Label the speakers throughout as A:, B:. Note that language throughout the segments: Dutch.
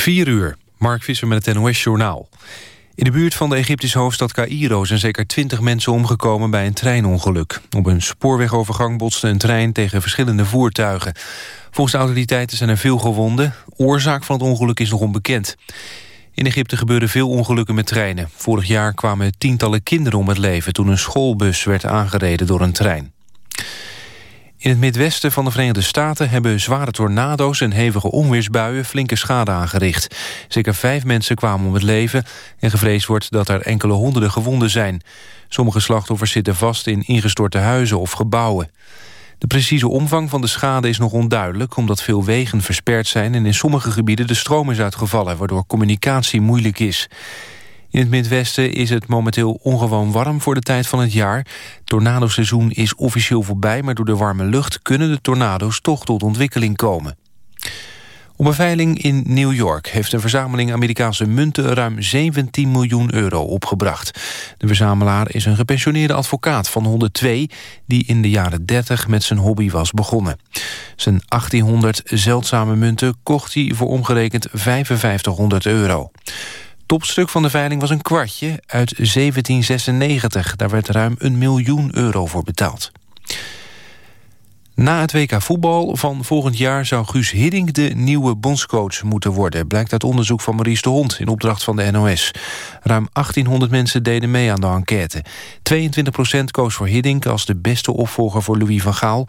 A: 4 uur, Mark Visser met het NOS-journaal. In de buurt van de Egyptische hoofdstad Cairo zijn zeker 20 mensen omgekomen bij een treinongeluk. Op een spoorwegovergang botste een trein tegen verschillende voertuigen. Volgens de autoriteiten zijn er veel gewonden. Oorzaak van het ongeluk is nog onbekend. In Egypte gebeuren veel ongelukken met treinen. Vorig jaar kwamen tientallen kinderen om het leven... toen een schoolbus werd aangereden door een trein. In het midwesten van de Verenigde Staten hebben zware tornado's en hevige onweersbuien flinke schade aangericht. Zeker vijf mensen kwamen om het leven en gevreesd wordt dat er enkele honderden gewonden zijn. Sommige slachtoffers zitten vast in ingestorte huizen of gebouwen. De precieze omvang van de schade is nog onduidelijk... omdat veel wegen versperd zijn en in sommige gebieden de stroom is uitgevallen... waardoor communicatie moeilijk is. In het Midwesten is het momenteel ongewoon warm voor de tijd van het jaar. Tornadoseizoen is officieel voorbij, maar door de warme lucht... kunnen de tornado's toch tot ontwikkeling komen. Op een veiling in New York heeft een verzameling Amerikaanse munten ruim 17 miljoen euro opgebracht. De verzamelaar is een gepensioneerde advocaat van 102 die in de jaren 30 met zijn hobby was begonnen. Zijn 1800 zeldzame munten kocht hij voor omgerekend 5500 euro topstuk van de veiling was een kwartje uit 1796. Daar werd ruim een miljoen euro voor betaald. Na het WK voetbal van volgend jaar zou Guus Hiddink de nieuwe bondscoach moeten worden, blijkt uit onderzoek van Maurice de Hond in opdracht van de NOS. Ruim 1800 mensen deden mee aan de enquête. 22% koos voor Hiddink als de beste opvolger voor Louis van Gaal.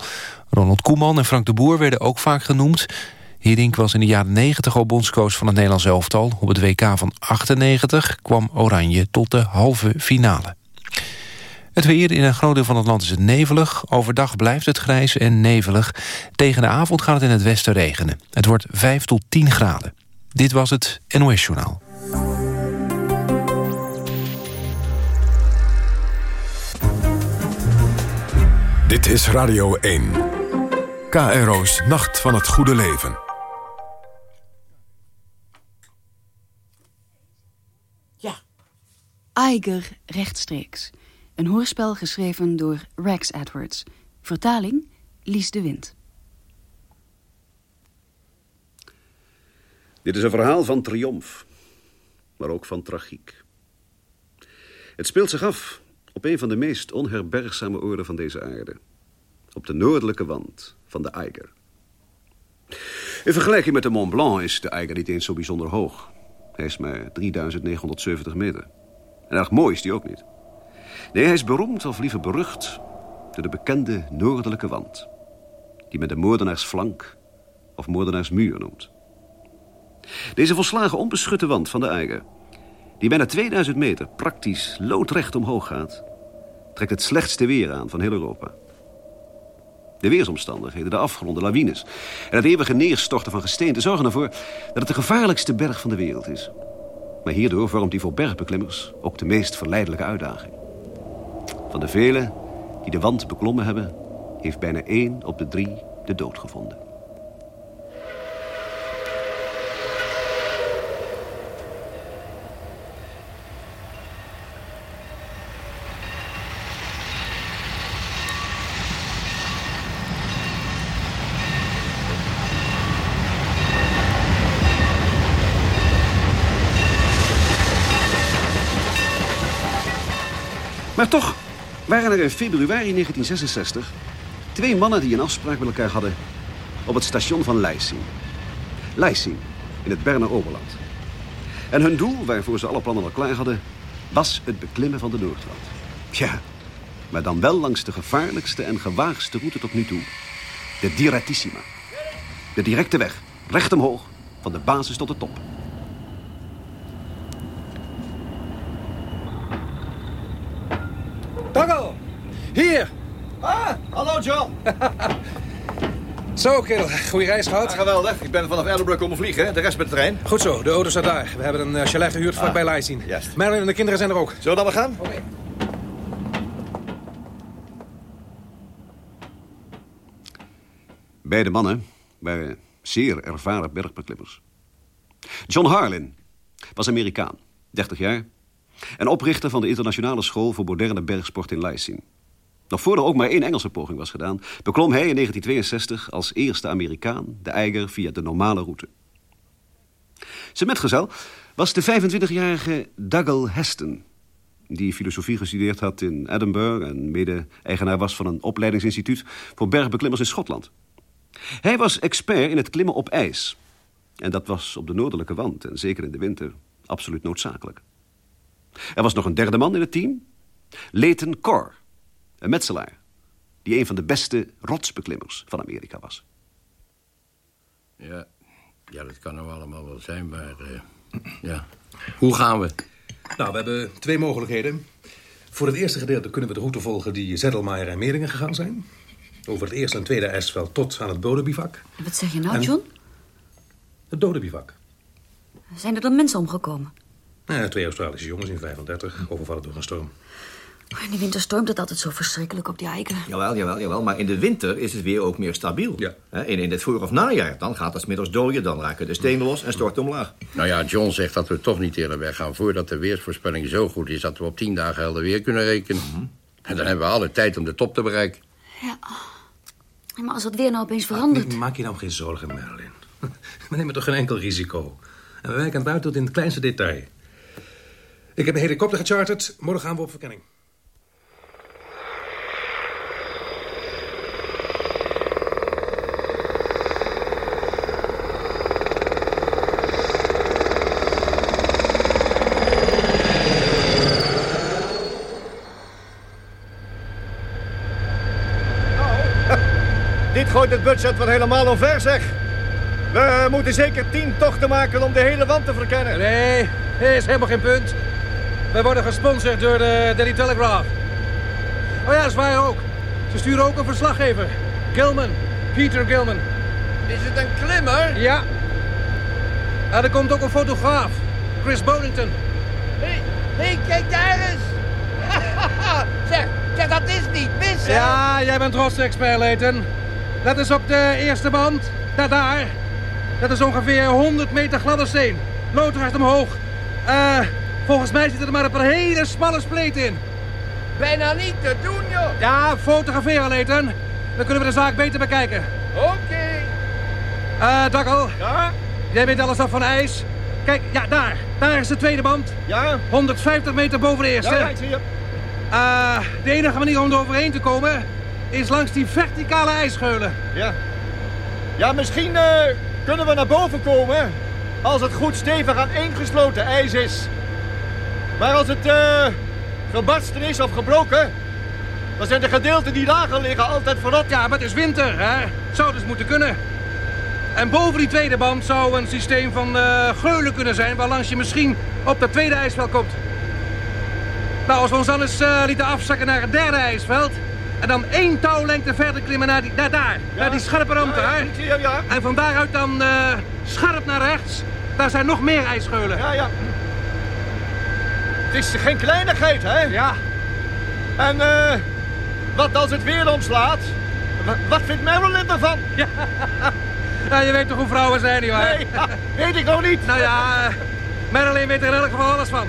A: Ronald Koeman en Frank de Boer werden ook vaak genoemd. Hiddink was in de jaren 90 al bondscoach van het Nederlands elftal. Op het WK van 98 kwam Oranje tot de halve finale. Het weer in een groot deel van het land is het nevelig. Overdag blijft het grijs en nevelig. Tegen de avond gaat het in het westen regenen. Het wordt 5 tot 10 graden. Dit was het NOS Journaal.
B: Dit is Radio 1. KRO's Nacht van het Goede Leven.
C: Eiger rechtstreeks. Een hoorspel geschreven door Rex Edwards. Vertaling Lies de Wind.
D: Dit is een verhaal van triomf, maar ook van tragiek. Het speelt zich af op een van de meest onherbergzame oorden van deze aarde. Op de noordelijke wand van de Eiger. In vergelijking met de Mont Blanc is de Eiger niet eens zo bijzonder hoog. Hij is maar 3970 meter. En erg mooi is die ook niet. Nee, hij is beroemd of liever berucht door de bekende noordelijke wand. Die men de moordenaarsflank of moordenaarsmuur noemt. Deze volslagen onbeschutte wand van de Eiger... die bijna 2000 meter praktisch loodrecht omhoog gaat... trekt het slechtste weer aan van heel Europa. De weersomstandigheden, de afgronden, lawines... en het eeuwige neerstorten van gesteente zorgen ervoor... dat het de gevaarlijkste berg van de wereld is... Maar hierdoor vormt hij voor bergbeklimmers ook de meest verleidelijke uitdaging. Van de velen die de wand beklommen hebben... heeft bijna één op de drie de dood gevonden. Maar toch waren er in februari 1966 twee mannen die een afspraak met elkaar hadden op het station van Leising. Leising, in het Berner Oberland. En hun doel, waarvoor ze alle plannen al klaar hadden, was het beklimmen van de Noordwand. Ja, maar dan wel langs de gevaarlijkste en gewaagste route tot nu toe. De Direttissima. De directe weg, recht omhoog, van de basis tot de top.
E: Hier!
F: Ah, hallo John.
E: Zo, kerel. Goeie reis gehad?
F: Ja, geweldig. Ik ben vanaf Ellenbroek komen vliegen. De rest met de trein.
E: Goed zo. De auto staat daar. We hebben een uh, chalet gehuurd vlakbij ah, Leising.
F: Juist.
E: Marilyn en de kinderen zijn er ook.
F: Zullen we dan maar gaan?
E: Oké.
D: Beide mannen waren zeer ervaren bergbeklimmers. John Harlin was Amerikaan, 30 jaar... en oprichter van de internationale school voor moderne bergsport in Leising. Nog voor er ook maar één Engelse poging was gedaan... beklom hij in 1962 als eerste Amerikaan de Eiger via de normale route. Zijn metgezel was de 25-jarige Dougal Heston... die filosofie gestudeerd had in Edinburgh... en mede-eigenaar was van een opleidingsinstituut... voor bergbeklimmers in Schotland. Hij was expert in het klimmen op ijs. En dat was op de noordelijke wand, en zeker in de winter, absoluut noodzakelijk. Er was nog een derde man in het team. Leighton Cor, een metselaar... die een van de beste rotsbeklimmers van Amerika was.
G: Ja, ja dat kan nou allemaal wel zijn, maar... eh, ja, hoe gaan we?
E: Nou, we hebben twee mogelijkheden. Voor het eerste gedeelte kunnen we de route volgen die Zettelmaier en Meringen gegaan zijn. Over het eerste en tweede ijsveld tot aan het bodembivak.
C: Wat zeg je nou,
E: En-
C: John?
E: Het dodebivak.
C: Zijn er dan mensen omgekomen?
E: Eh, twee Australische jongens in 35, overvallen door een storm.
C: Oh, In de winter stormt het altijd zo verschrikkelijk op die eiken.
F: Jawel, jawel, jawel. Maar in de winter is het weer ook meer stabiel.
E: Ja.
F: Hè, En in het voor- of najaar, dan gaat het 's middags dooien... dan raken de stenen los en stort omlaag.
G: Nou ja, John zegt dat we toch niet eerder weggaan... voordat de weersvoorspelling zo goed is... dat we op tien dagen helder weer kunnen rekenen. En dan hebben we alle tijd om de top te bereiken.
C: Ja. Maar als het weer nou opeens verandert...
E: Maak je nou geen zorgen, Marilyn. We nemen toch geen enkel risico. En we werken het uit tot in het kleinste detail. Ik heb een helikopter gecharterd. Morgen gaan we op verkenning.
F: Dit gooit het budget wat helemaal omver, zeg. We moeten zeker tien tochten maken om de hele wand te verkennen.
E: Nee, nee, is helemaal geen punt. Wij worden gesponsord door de Daily Telegraph. Oh ja, dat is waar ook. Ze sturen ook een verslaggever. Gilman. Peter Gilman.
G: Is het een klimmer?
E: Ja. En er komt ook een fotograaf. Chris Bonington.
H: Hé, hey, kijk daar eens. zeg, zeg, dat is niet mis, hè?
E: Ja, jij bent rotsexpert, Leighton. Dat is op de eerste band. Daar, daar. Dat is ongeveer 100 meter gladde steen. Loodrecht omhoog. Eh, volgens mij zit er maar een paar hele smalle spleten in.
H: Bijna niet te doen, joh.
E: Ja, fotograferen, Leighton. Dan kunnen we de zaak beter bekijken.
H: Oké.
E: Eh, Dakkel,
F: Ja?
E: jij weet alles af van ijs. Kijk, ja, daar. Daar is de tweede band.
F: Ja?
E: 150 meter boven de eerste.
F: Ja, ja, ik zie je.
E: Eh, de enige manier om er overheen te komen... is langs die verticale ijsgeulen.
F: Ja. Ja, misschien eh, kunnen we naar boven komen... als het goed stevig aan ingesloten ijs is. Maar als het eh, gebarsten is of gebroken... dan zijn de gedeelten die lager liggen altijd verrot.
E: Ja, maar het is winter, hè? Zou dus moeten kunnen. En boven die tweede band zou een systeem van eh, geulen kunnen zijn... waarlangs je misschien op dat tweede ijsveld komt. Nou, als we ons dan eens eh, lieten afzakken naar het derde ijsveld... en dan één touwlengte verder klimmen naar die, naar daar, naar die scherpe rand
F: ja,
E: daar...
F: ja.
E: en van daaruit dan eh, scherp naar rechts... daar zijn nog meer ijsgeulen.
F: Ja, ja. Het is geen kleinigheid, hè?
E: Ja,
F: En eh, wat als het weer omslaat? Wa- Wat vindt Marilyn ervan?
E: Nou, je weet toch hoe vrouwen zijn, nietwaar?
F: Nee, ja, weet ik nog niet.
E: Nou ja, eh, Marilyn weet er in elk geval alles van.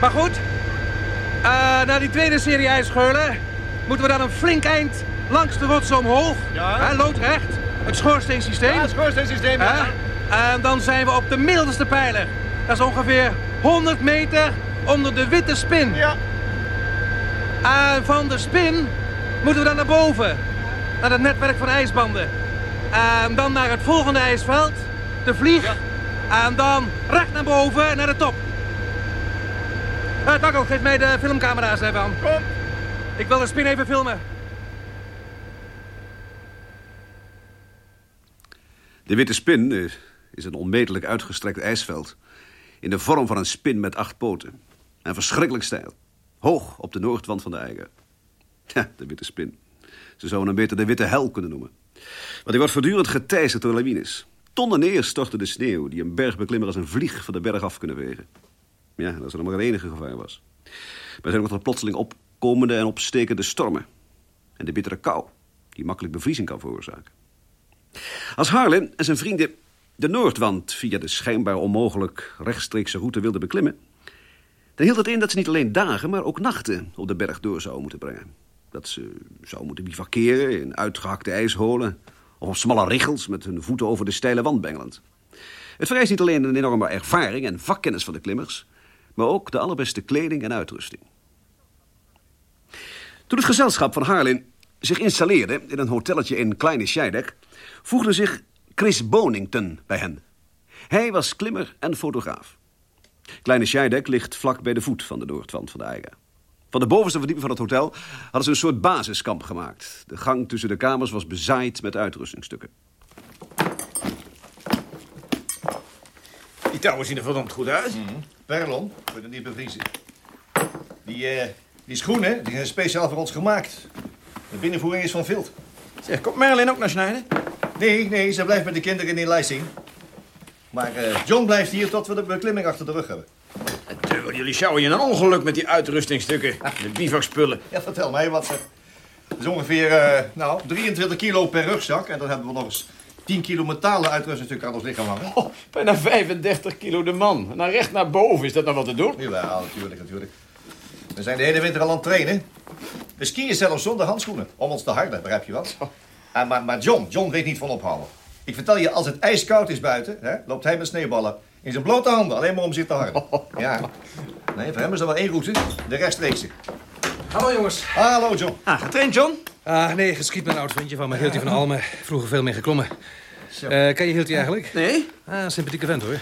E: Maar goed, eh, na die tweede serie ijsgeulen moeten we dan een flink eind langs de rotsen omhoog.
F: Ja.
E: Hè, loodrecht, het schoorsteensysteem.
F: Ja, het schoorsteensysteem.
E: Hè?
F: Ja.
E: En dan zijn we op de middelste pijler. Dat is ongeveer 100 meter onder de witte spin.
F: ja.
E: En van de spin moeten we dan naar boven. Naar het netwerk van ijsbanden. En dan naar het volgende ijsveld. De vlieg. En dan recht naar boven naar de top. Uh, Takkel, geef mij de filmcamera's even aan.
F: Kom.
E: Ik wil de spin even filmen.
D: De Witte Spin eh, is een onmetelijk uitgestrekt ijsveld... in de vorm van een spin met acht poten. En verschrikkelijk steil. Hoog op de noordwand van de eiger. Ja, de Witte Spin. Ze zouden hem beter de Witte Hel kunnen noemen. Want hij wordt voortdurend geteisterd door lawines. Tonnen neer stortte de sneeuw... die een bergbeklimmer als een vlieg van de berg af kunnen wegen. Ja, dat er nog maar het enige gevaar was. Maar zijn ook nog plotseling opkomende en opstekende stormen. En de bittere kou, die makkelijk bevriezing kan veroorzaken. Als Harlem en zijn vrienden de Noordwand via de schijnbaar onmogelijk rechtstreekse route wilden beklimmen, dan hield het in dat ze niet alleen dagen, maar ook nachten op de berg door zouden moeten brengen. Dat ze zouden moeten bivakeren in uitgehakte ijsholen of op smalle richels met hun voeten over de steile wand bengelend. Het vereist niet alleen een enorme ervaring en vakkennis van de klimmers... maar ook de allerbeste kleding en uitrusting. Toen het gezelschap van Harlin zich installeerde in een hotelletje in Kleine Scheidek... voegde zich Chris Bonington bij hen. Hij was klimmer en fotograaf. Kleine Scheidek ligt vlak bij de voet van de noordwand van de Eiger. Van de bovenste verdieping van het hotel hadden ze een soort basiskamp gemaakt. De gang tussen de kamers was bezaaid met uitrustingstukken.
I: Die touwen zien er verdomd goed uit.
F: Perlon, voor de niet bevriezen. Die, eh, die schoenen die zijn speciaal voor ons gemaakt. De binnenvoering is van vilt.
I: Zeg, komt Merlin ook naar snijden?
F: Nee, nee, ze blijft met de kinderen in Leising. Maar eh, John blijft hier tot we de beklimming achter de rug hebben.
I: Tuurlijk, jullie sjouwen je een ongeluk met die uitrustingstukken. De bivakspullen.
F: Ja, vertel mij wat. Dat is ongeveer eh, nou, 23 kilo per rugzak. En dan hebben we nog eens 10 kilo metalen uitrustingstukken aan ons lichaam hangen.
I: Oh, bijna 35 kilo de man. Nou, recht naar boven, is dat nou wat te doen?
F: Ja, natuurlijk, natuurlijk. We zijn de hele winter al aan het trainen. We skiën zelfs zonder handschoenen, om ons te harden, begrijp je wat? Ah, maar, maar John, John weet niet van ophouden. Ik vertel je, als het ijskoud is buiten, hè, loopt hij met sneeuwballen in zijn blote handen, alleen maar om zich te harden. Ja. Nee, voor hem is er maar één route, de rechtstreekse.
E: Hallo jongens.
F: Hallo John.
I: Ah, getraind, John?
E: Ah, nee, geschiet met een oud vriendje van me, Hiltje van Almen. Vroeger veel meer geklommen.
F: Zo.
E: Eh, ken je Hiltje eigenlijk?
I: Nee.
E: Ah, sympathieke vent hoor.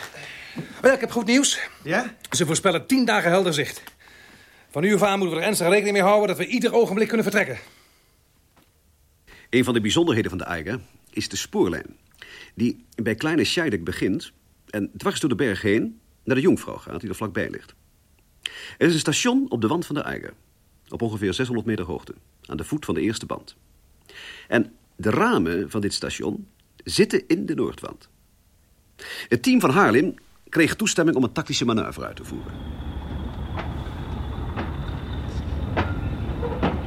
E: Maar ja, ik heb goed nieuws.
F: Ja?
E: Ze voorspellen tien dagen helder zicht. Van nu af aan moeten we er ernstig rekening mee houden dat we ieder ogenblik kunnen vertrekken.
D: Een van de bijzonderheden van de Eiger is de spoorlijn. Die bij Kleine Scheidek begint en dwars door de berg heen naar de Jongvrouw gaat, die er vlakbij ligt. Er is een station op de wand van de Eiger. Op ongeveer 600 meter hoogte, aan de voet van de eerste band. En de ramen van dit station zitten in de Noordwand. Het team van Haarlem kreeg toestemming om een tactische manoeuvre uit te voeren.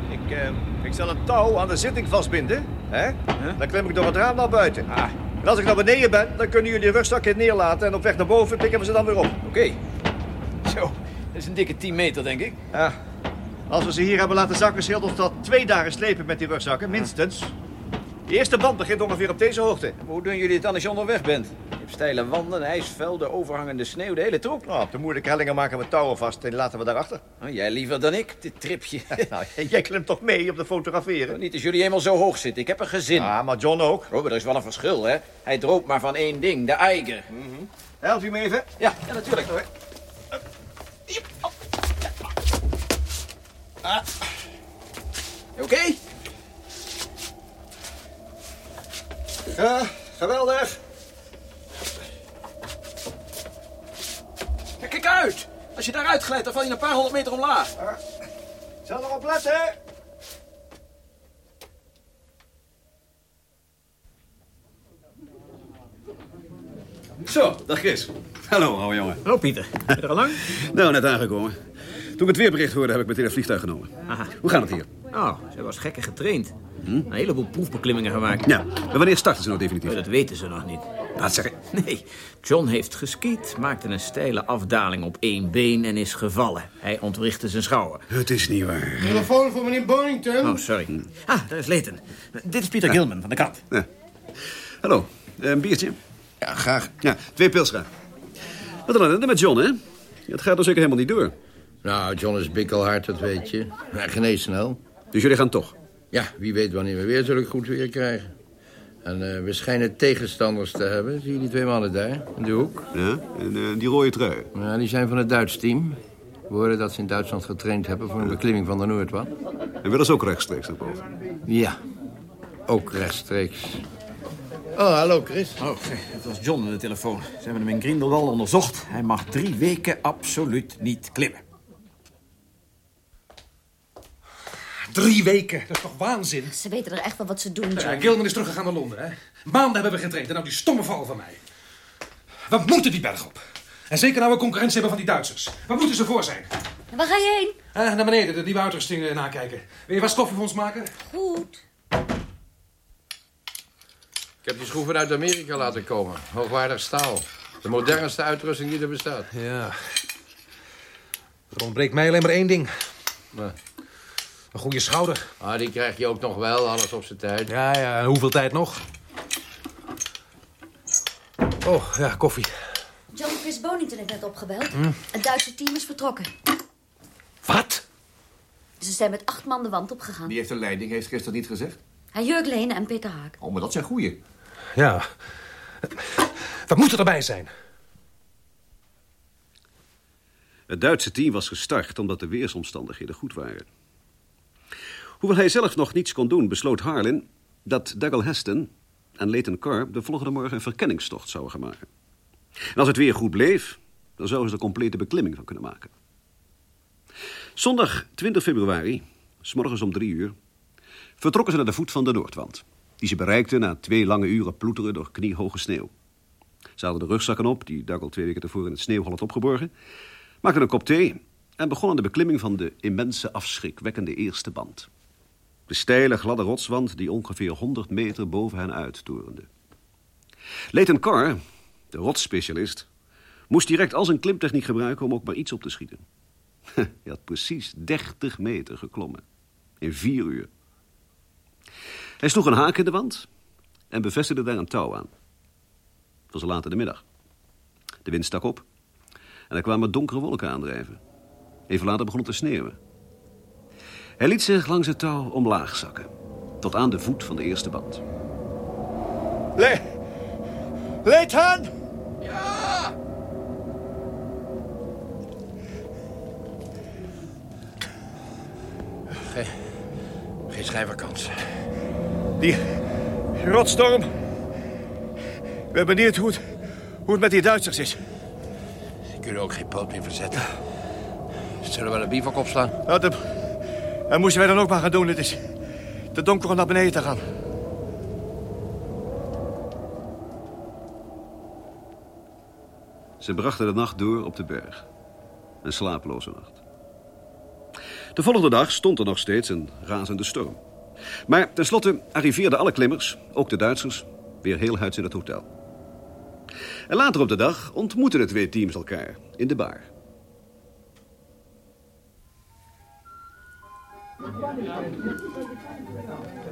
F: Ik, eh, ik zal een touw aan de zitting vastbinden. Hè? Dan klim ik door het raam naar buiten. En als ik naar beneden ben, dan kunnen jullie rugzakje neerlaten... en op weg naar boven pikken we ze dan weer op.
I: Oké. Zo, dat is een dikke 10 meter, denk ik.
F: Ja. Als we ze hier hebben laten zakken, scheelt ons dat twee dagen slepen met die rugzakken, minstens. De eerste band begint ongeveer op deze hoogte.
I: Maar hoe doen jullie het dan als je onderweg bent? Je hebt steile wanden, ijsvelden, overhangende sneeuw, de hele troep.
F: Nou, op de moeilijke hellingen maken we touwen vast en laten we daarachter.
I: Oh, jij liever dan ik, dit tripje.
F: Nou, jij klimt toch mee op de fotograferen?
I: Niet als jullie helemaal zo hoog zitten. Ik heb een gezin.
F: Ja, maar John ook.
I: Oh, maar er is wel een verschil, hè? Hij droopt maar van één ding, de eiger.
F: Help je me even?
I: Ja, ja, natuurlijk. Ah. Oké?
F: Ja, geweldig.
I: Ja, kijk uit! Als je daaruit glijdt, dan val je een paar honderd meter omlaag.
F: Zal erop letten.
D: Zo, dag Chris. Hallo, oude jongen.
I: Hallo, Pieter. Ben je er al lang?
D: Nou, net aangekomen. Toen ik het weerbericht hoorde, heb ik meteen een vliegtuig genomen.
I: Aha.
D: Hoe gaat het hier?
I: Oh, ze was gekken getraind. Een heleboel proefbeklimmingen gemaakt.
D: Ja, maar wanneer starten ze nou definitief?
I: Maar dat weten ze nog niet.
D: Laat zeggen.
I: Nee, John heeft geskiet, maakte een steile afdaling op één been en is gevallen. Hij ontwrichtte zijn schouder.
D: Het is niet waar.
J: Telefoon voor meneer Bonington.
I: Oh, sorry. Ah, daar is Leighton. Dit is Pieter Gilman van de krant.
D: Ja. Hallo, eh, een biertje?
G: Ja, graag.
D: Ja, twee pils graag. Wat dan met John, hè? Het gaat dus zeker helemaal niet door.
G: Nou, John is bikkelhard, dat weet je. Hij geneest snel.
D: Dus jullie gaan toch?
G: Ja, wie weet wanneer we weer zulk goed weer krijgen. En eh, we schijnen tegenstanders te hebben. Zie je die twee mannen daar, in de hoek?
D: Ja, en eh, die rode trui.
G: Ja, die zijn van het Duits team. We hoorden dat ze in Duitsland getraind hebben voor een beklimming van de Noordwand.
D: En willen ze ook rechtstreeks naar boven.
G: Ja, ook rechtstreeks. Oh, hallo Chris.
I: Oh, het was John aan de telefoon. Ze hebben hem in Grindelwald onderzocht. Hij mag drie weken absoluut niet klimmen.
E: Drie weken, dat is toch waanzin?
C: Ze weten er echt wel wat ze doen,
E: Ja,
C: John.
E: Gilman is teruggegaan naar Londen, hè? Maanden hebben we getraind en nou die stomme val van mij. We moeten die berg op. En zeker nou we concurrentie hebben van die Duitsers. Waar moeten ze voor zijn?
C: Waar ga je heen?
E: Eh, naar beneden, de nieuwe uitrusting eh, nakijken. Wil je wat stoffen voor ons maken?
C: Goed.
G: Ik heb die schroeven uit Amerika laten komen. Hoogwaardig staal. De modernste uitrusting die er bestaat.
E: Ja. Er ontbreekt mij alleen maar één ding.
G: Maar,
E: Een goede schouder.
G: ah, die krijg je ook nog wel, alles op zijn tijd.
E: Ja, ja, en hoeveel tijd nog? Oh, ja, koffie.
K: John Chris Bonington heeft net opgebeld.
E: Hm.
K: Het Duitse team is vertrokken.
E: Wat?
K: Ze zijn met acht man de wand opgegaan.
L: Wie heeft de leiding? Heeft Chris dat niet gezegd?
K: Hij Jurk Lenen en Peter Haak.
L: Oh, maar dat zijn goeie.
E: Ja. Wat moet er erbij zijn?
D: Het Duitse team was gestart omdat de weersomstandigheden goed waren. Hoewel hij zelf nog niets kon doen, besloot Harlin dat Dougal Heston en Leighton Carr de volgende morgen een verkenningstocht zouden gaan maken. En als het weer goed bleef, dan zouden ze er complete beklimming van kunnen maken. Zondag 20 februari, s morgens om drie uur, vertrokken ze naar de voet van de Noordwand, die ze bereikten na twee lange uren ploeteren door kniehoge sneeuw. Ze hadden de rugzakken op, die Dougal twee weken tevoren in het sneeuwhol had opgeborgen, maakten een kop thee en begonnen de beklimming van de immense afschrikwekkende eerste band. De steile, gladde rotswand die ongeveer 100 meter boven hen uit torende. Leighton Carr, de rotsspecialist, moest direct al zijn klimtechniek gebruiken om ook maar iets op te schieten. Hij had precies 30 meter geklommen. In vier uur. Hij sloeg een haak in de wand en bevestigde daar een touw aan. Het was laat in de middag. De wind stak op en er kwamen donkere wolken aandrijven. Even later begon het te sneeuwen. Hij liet zich langs het touw omlaag zakken. Tot aan de voet van de eerste band.
F: Le... Leighton!
H: Ja!
L: Geen, geen schijnvakantie.
F: Die rotstorm. Ik ben benieuwd hoe het, hoe het met die Duitsers is.
L: Die kunnen ook geen poot meer verzetten. Zullen we een bivak opslaan?
F: Dat, dat moesten wij dan ook maar gaan doen. Het is te donker om naar beneden te gaan.
D: Ze brachten de nacht door op de berg. Een slapeloze nacht. De volgende dag stond er nog steeds een razende storm. Maar tenslotte arriveerden alle klimmers, ook de Duitsers, weer heel huids in het hotel. En later op de dag ontmoetten de twee teams elkaar in de bar.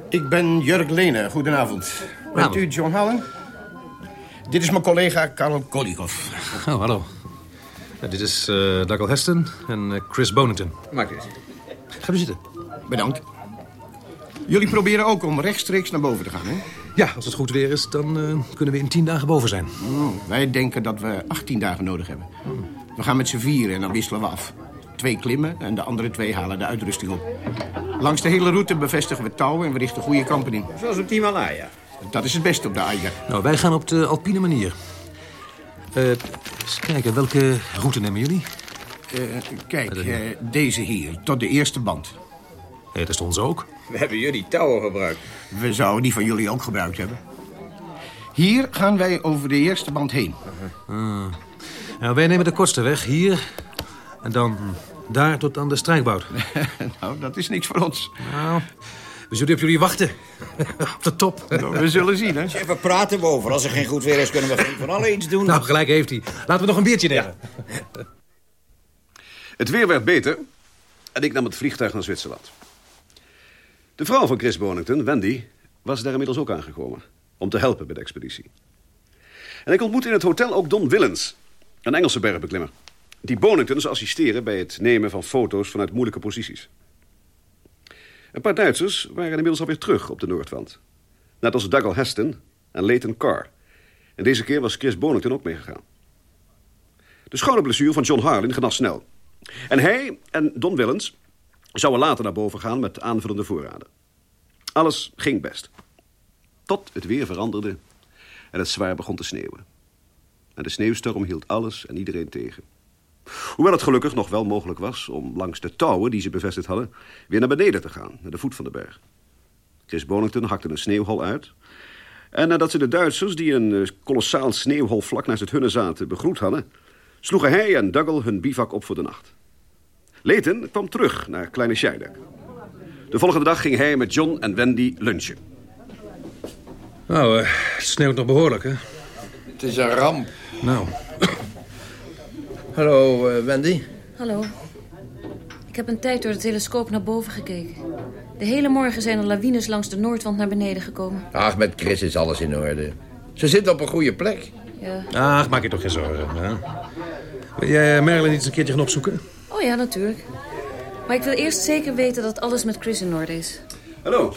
M: Ik ben Jurk Lene. Goedenavond. Bent u John Hallen? Dit is mijn collega Karel Kolikov.
E: Oh, hallo. Ja, dit is eh Douglas Heston en eh, Chris Bonington.
L: Maak dit.
E: Ga u zitten.
M: Bedankt. Jullie proberen ook om rechtstreeks naar boven te gaan, hè?
E: Ja, als het goed weer is, dan eh, kunnen we in tien dagen boven zijn.
M: Oh, wij denken dat we 18 dagen nodig hebben. We gaan met z'n vieren en dan wisselen we af. Twee klimmen en de andere twee halen de uitrusting op. Langs de hele route bevestigen we touwen en we richten goede kampen in.
L: Zoals op Himalaya.
M: Dat is het beste op de Eiger.
E: Nou, wij gaan op de alpine manier. Eh, eens kijken, welke route nemen jullie?
M: Eh, kijk, eh, deze hier, tot de eerste band.
E: Dat is ons ook.
L: We hebben jullie touwen gebruikt.
M: We zouden die van jullie ook gebruikt hebben. Hier gaan wij over de eerste band heen.
E: Ah. Nou, wij nemen de kortste weg, hier. En dan daar tot aan de strijkbout.
M: nou, dat is niks voor ons.
E: Nou, we zullen op jullie wachten. op de top.
M: We zullen zien, hè?
H: Even praten we over. Als er geen goed weer is, kunnen we geen van allen iets doen.
E: Nou, gelijk heeft hij. Laten we nog een biertje nemen.
D: Het weer werd beter en ik nam het vliegtuig naar Zwitserland. De vrouw van Chris Bonington, Wendy, was daar inmiddels ook aangekomen... om te helpen bij de expeditie. En ik ontmoette in het hotel ook Don Willens, een Engelse bergbeklimmer... die Bonington zou assisteren bij het nemen van foto's vanuit moeilijke posities. Een paar Duitsers waren inmiddels alweer terug op de Noordwand. Net als Dougal Heston en Leighton Carr. En deze keer was Chris Bonington ook meegegaan. De schouderblessure van John Harlin genas snel. En hij en Don Willens zouden later naar boven gaan met aanvullende voorraden. Alles ging best. Tot het weer veranderde en het zwaar begon te sneeuwen. En de sneeuwstorm hield alles en iedereen tegen. Hoewel het gelukkig nog wel mogelijk was om langs de touwen die ze bevestigd hadden... weer naar beneden te gaan, naar de voet van de berg. Chris Bonington hakte een sneeuwhol uit... en nadat ze de Duitsers, die een eh, kolossaal sneeuwhol vlak naast het hunne zaten, begroet hadden... sloegen hij en Dougal hun bivak op voor de nacht. Leighton kwam terug naar Kleine Scheidek. De volgende dag ging hij met John en Wendy lunchen.
E: Nou, eh, het sneeuwt nog behoorlijk, hè?
L: Het is een ramp.
E: Nou,
L: Hallo, eh, Wendy.
K: Hallo. Ik heb een tijd door de telescoop naar boven gekeken. De hele morgen zijn er lawines langs de Noordwand naar beneden gekomen.
G: Ach, met Chris is alles in orde. Ze zit op een goede plek.
K: Ja.
N: Ach, maak je toch geen zorgen. Hè? Wil jij Merlin niet eens een keertje gaan opzoeken?
K: Oh ja, natuurlijk. Maar ik wil eerst zeker weten dat alles met Chris in orde is.
D: Hallo.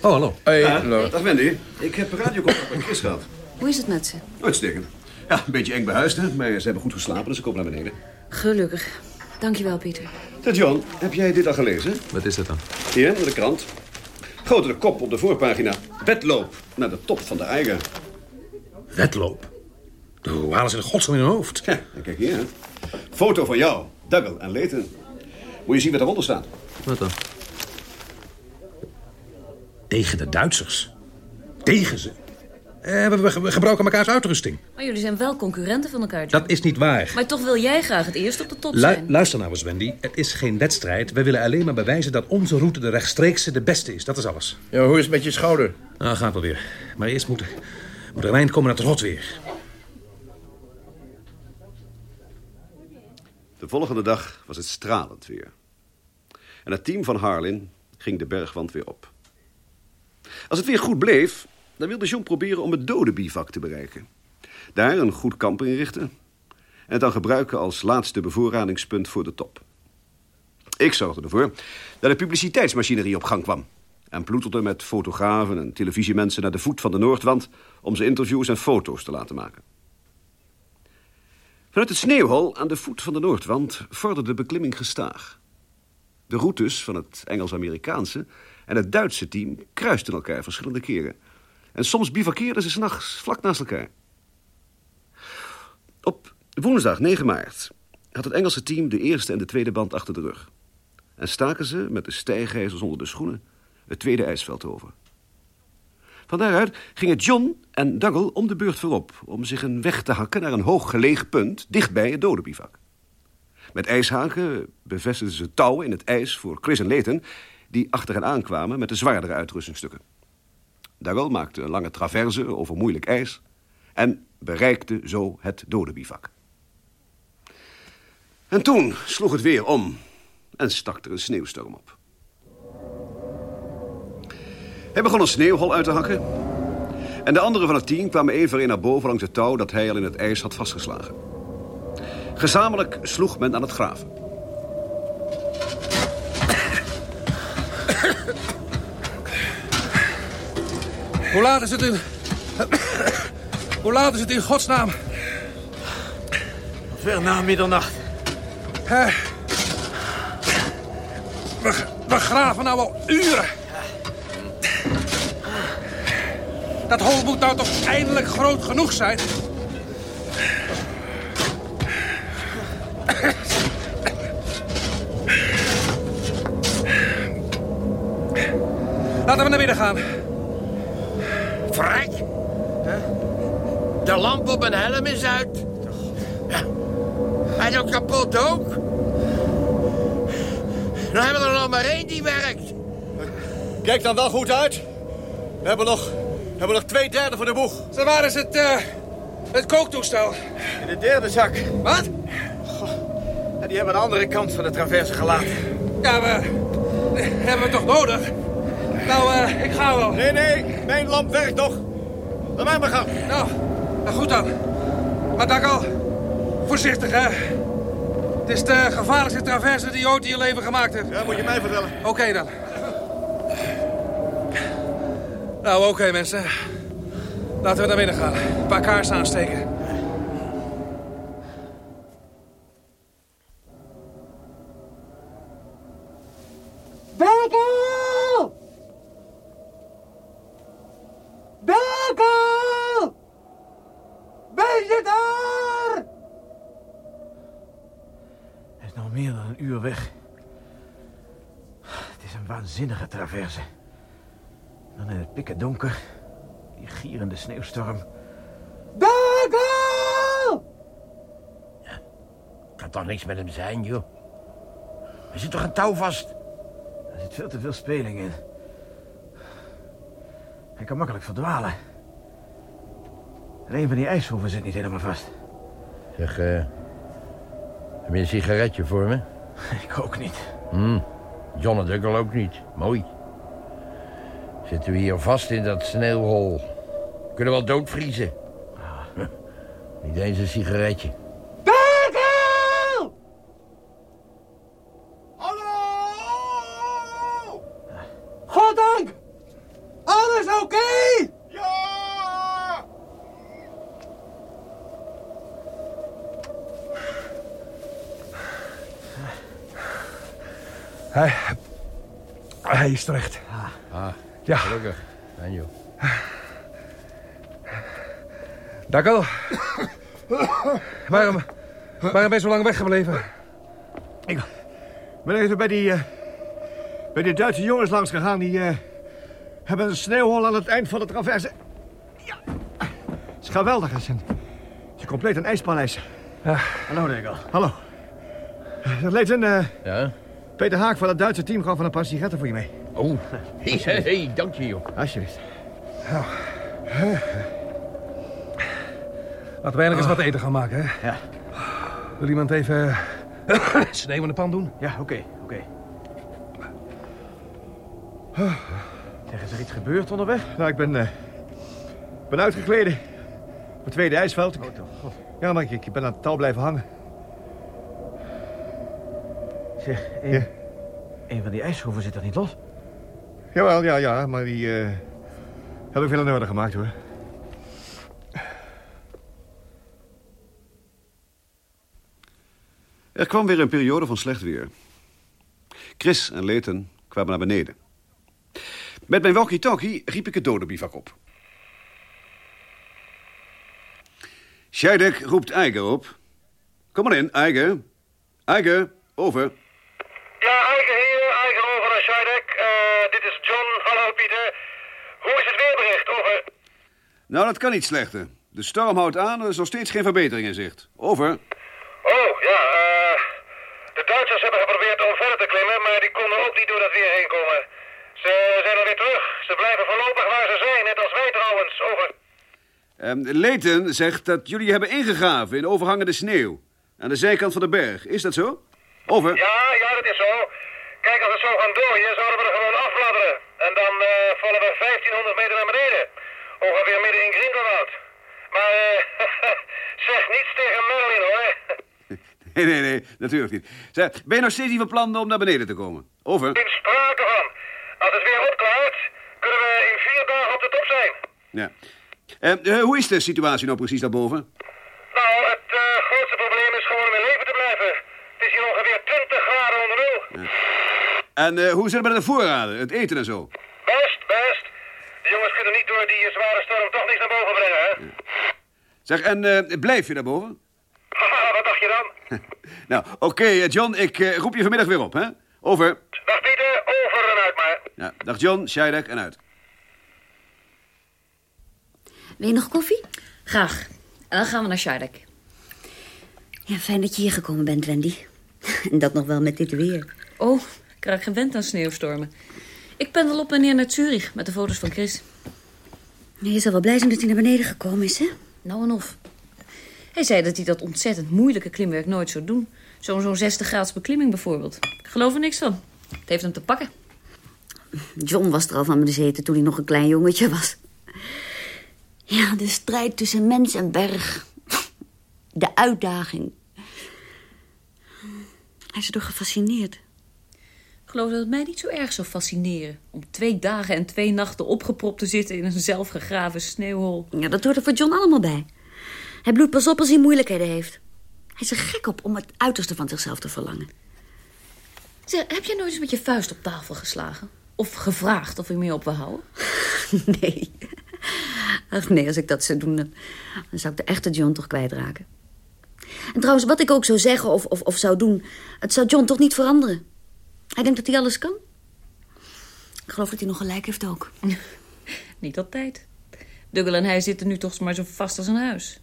N: Oh, hallo.
D: Hey, hallo. Dag Wendy. Ik heb radiocontact met Chris gehad.
K: Hoe is het met ze?
D: Uitstekend. Ja, een beetje eng behuisd, hè? Maar ze hebben goed geslapen, dus ze komen naar beneden.
K: Gelukkig. Dankjewel, Pieter.
D: Zeg, John, heb jij dit al gelezen?
N: Wat is dat dan?
D: Hier, de krant. Grotere kop op de voorpagina. Wedloop naar de top van de Eiger.
N: Wedloop? Hoe halen ze de godsnaam in hun hoofd?
D: Ja, en kijk hier, hè. Foto van jou, Dougal en Leighton. Moet je zien wat eronder staat.
N: Wat dan? Tegen de Duitsers. Tegen ze. Eh, we, we- we gebruiken mekaars uitrusting.
K: Maar jullie zijn wel concurrenten van elkaar. John.
N: Dat is niet waar.
K: Maar toch wil jij graag het eerst op de top
N: Lu-
K: zijn.
N: luister nou eens, Wendy. Het is geen wedstrijd. We willen alleen maar bewijzen dat onze route de rechtstreekse de beste is. Dat is alles.
G: Ja, hoe is het met je schouder?
N: Nou, gaat wel weer. Maar eerst moet, moet er een eind komen naar het rotweer.
D: De volgende dag was het stralend weer. En het team van Harlin ging de bergwand weer op. Als het weer goed bleef, dan wilde John proberen om het dode bivak te bereiken. Daar een goed kamp inrichten en het dan gebruiken als laatste bevoorradingspunt voor de top. Ik zorgde ervoor dat de publiciteitsmachinerie op gang kwam. En ploeterde met fotografen en televisiemensen naar de voet van de Noordwand... om ze interviews en foto's te laten maken. Vanuit het sneeuwhol aan de voet van de Noordwand vorderde de beklimming gestaag. De routes van het Engels-Amerikaanse en het Duitse team kruisten elkaar verschillende keren. En soms bivakkeerden ze s'nachts vlak naast elkaar. Op woensdag 9 maart had het Engelse team de eerste en de tweede band achter de rug. En staken ze met de stijgijzers onder de schoenen het tweede ijsveld over. Van daaruit gingen John en Dougal om de beurt voorop... om zich een weg te hakken naar een hoog gelegen punt dichtbij het dodenbivak. Met ijshaken bevestigden ze touwen in het ijs voor Chris en Leighton... die achter hen aankwamen met de zwaardere uitrustingstukken. Dougal maakte een lange traverse over moeilijk ijs... en bereikte zo het dodenbivak. En toen sloeg het weer om en stak er een sneeuwstorm op. Hij begon een sneeuwhol uit te hakken. En de anderen van het team kwamen één voor naar boven langs het touw dat hij al in het ijs had vastgeslagen. Gezamenlijk sloeg men aan het graven.
E: Hoe laat is het in... Hoe laat is het in godsnaam?
L: Ver na middernacht.
E: Hè? We, we graven nou al uren. Dat hol moet nou toch eindelijk groot genoeg zijn? Laten we naar binnen gaan.
L: De lamp op mijn helm is uit. Ja. Hij is ook kapot ook. Dan hebben we er nog maar één die werkt.
F: Kijk dan wel goed uit. We hebben nog, we hebben nog twee derde voor de boeg.
E: Zeg, waar is het, eh, het kooktoestel?
F: In de derde zak.
E: Wat?
F: Ja, die hebben we aan de andere kant van de traverse gelaten.
E: Ja, we die hebben we toch nodig? Nou, eh, ik ga wel.
F: Nee, nee, mijn lamp werkt nog. Laat mij maar gaan.
E: Nou, nou goed dan. Maar Dakal, voorzichtig hè. Het is de gevaarlijkste traverse die je ooit in je leven gemaakt hebt.
F: Ja, moet je mij vertellen.
E: Oké dan. Nou, oké mensen. Laten we naar binnen gaan. Een paar kaarsen aansteken.
H: Bekel! Bekel! Ben je daar?
L: Het is nog meer dan een uur weg. Het is een waanzinnige traverse. Dan in het pikken donker. Die gierende sneeuwstorm.
H: Bekel!
L: Kan toch niks met hem zijn, joh. Er zit toch een touw vast? Er zit veel te veel speling in. Hij kan makkelijk verdwalen. En een van die ijshoeven zit niet helemaal vast.
G: Zeg, eh... heb je een sigaretje voor me?
L: Ik ook niet.
G: Hm, John en Duggal ook niet. Mooi. Zitten we hier vast in dat sneeuwhol. Kunnen wel doodvriezen.
L: Niet eens een sigaretje.
H: Bertel! Goddank! Alles oké?
F: Ja!
E: Hij... Hij is terecht.
L: Ah,
E: Ja.
L: gelukkig. En joh.
E: Dakkel. waarom, waarom ben je zo lang weggebleven?
F: Ik ben even bij die, eh, bij die Duitse jongens langs gegaan. Die eh, hebben een sneeuwhol aan het eind van de traverse. Ja. Het is geweldig. Het is, een, het is compleet een ijspaleis.
L: Hallo, Dekkel.
F: Hallo. Dat leeft een... eh,
L: Ja?
F: Peter Haak van het Duitse team gaf van een paar sigaretten voor je mee.
L: Oh, hey, hey, hey, dank je, joh.
F: Alsjeblieft.
E: Laten we eindelijk eens wat eten gaan maken, hè?
F: Ja.
E: Wil iemand even sneeuw in de pan doen?
F: Ja, oké, oké. Zeg, is er iets gebeurd onderweg? Nou, ik ben, eh, ben uitgekleden. Op het tweede ijsveld. Ik- Ja, maar ik, ik ben aan het touw blijven hangen.
I: Zeg, een, een van die ijsschroeven zit er niet los?
F: Jawel, ja, ja, maar die eh heb ik veel in orde gemaakt, hoor.
D: Er kwam weer een periode van slecht weer. Chris en Leighton kwamen naar beneden. Met mijn walkie-talkie riep ik het dodebivak op. Scheidek roept Eiger op. Kom maar in, Eiger. Eiger, over.
O: Ja, Eigen hier, Eigen over naar Scheidek. Eh, dit is John, hallo Pieter. Hoe is het weerbericht, over?
D: Nou, dat kan niet slechter. De storm houdt aan, er is nog steeds geen verbetering in zicht. Over.
O: Oh, ja, eh... de Duitsers hebben geprobeerd om verder te klimmen, maar die konden ook niet door dat weer heen komen. Ze zijn alweer terug. Ze blijven voorlopig waar ze zijn, net als wij trouwens, over.
D: Ehm Leighton zegt dat jullie hebben ingegraven in overhangende sneeuw. Aan de zijkant van de berg. Is dat zo? Over.
O: Ja, ja, dat is zo. Kijk, als we zo gaan dooien, zouden we er gewoon afladderen. En dan eh, vallen we 1500 meter naar beneden. Ongeveer midden in Grindelwald. Maar eh, zeg niets tegen Merlin, hoor.
D: Nee, nee, nee, natuurlijk niet. Zeg, ben je nog steeds niet van plan om naar beneden te komen? Over.
O: Geen sprake van. Als het weer opklaart, kunnen we in vier dagen op de top zijn.
D: Ja. Eh, hoe is de situatie nou precies daarboven?
O: Nou, het grootste probleem is gewoon om in leven te blijven. Het is hier ongeveer 20 graden onder nul.
D: En eh, hoe zit het met de voorraden, het eten en zo?
O: Best, best. De jongens kunnen niet door die zware storm toch niks naar boven brengen, hè?
D: Zeg, en eh, blijf je daarboven?
O: Wat dacht je dan?
D: Nou, oké, eh, John, ik eh, roep je vanmiddag weer op, hè? Over.
O: Dag Pieter, over en uit maar.
D: Ja, dag John, Scheidek en uit.
C: Wil je nog koffie?
K: Graag. En dan gaan we naar Shardak.
C: Ja, fijn dat je hier gekomen bent, Wendy. En dat nog wel met dit weer.
K: Oh, ik raak gewend aan sneeuwstormen. Ik pendel op en neer naar Zurich met de foto's van Chris.
C: Je zal wel blij zijn dat hij naar beneden gekomen is, hè?
K: Nou en of. Hij zei dat hij dat ontzettend moeilijke klimwerk nooit zou doen. Zo'n zo'n 60 graads beklimming bijvoorbeeld. Ik geloof er niks van. Het heeft hem te pakken.
C: John was er al van bezeten toen hij nog een klein jongetje was. Ja, de strijd tussen mens en berg. De uitdaging. Hij is erdoor gefascineerd.
K: Ik geloof dat het mij niet zo erg zou fascineren... om twee dagen en twee nachten opgepropt te zitten... in een zelfgegraven sneeuwhol.
C: Ja, dat hoort er voor John allemaal bij. Hij bloedt pas op als hij moeilijkheden heeft. Hij is er gek op om het uiterste van zichzelf te verlangen.
K: Zeg, heb jij nooit eens met je vuist op tafel geslagen? Of gevraagd of je mee op wil houden?
C: Nee. Ach nee, als ik dat zou doen, dan, dan zou ik de echte John toch kwijtraken. En trouwens, wat ik ook zou zeggen of, of, of zou doen... het zou John toch niet veranderen. Hij denkt dat hij alles kan. Ik geloof dat hij nog gelijk heeft ook.
K: Niet altijd. Dougal en hij zitten nu toch maar zo vast als een huis.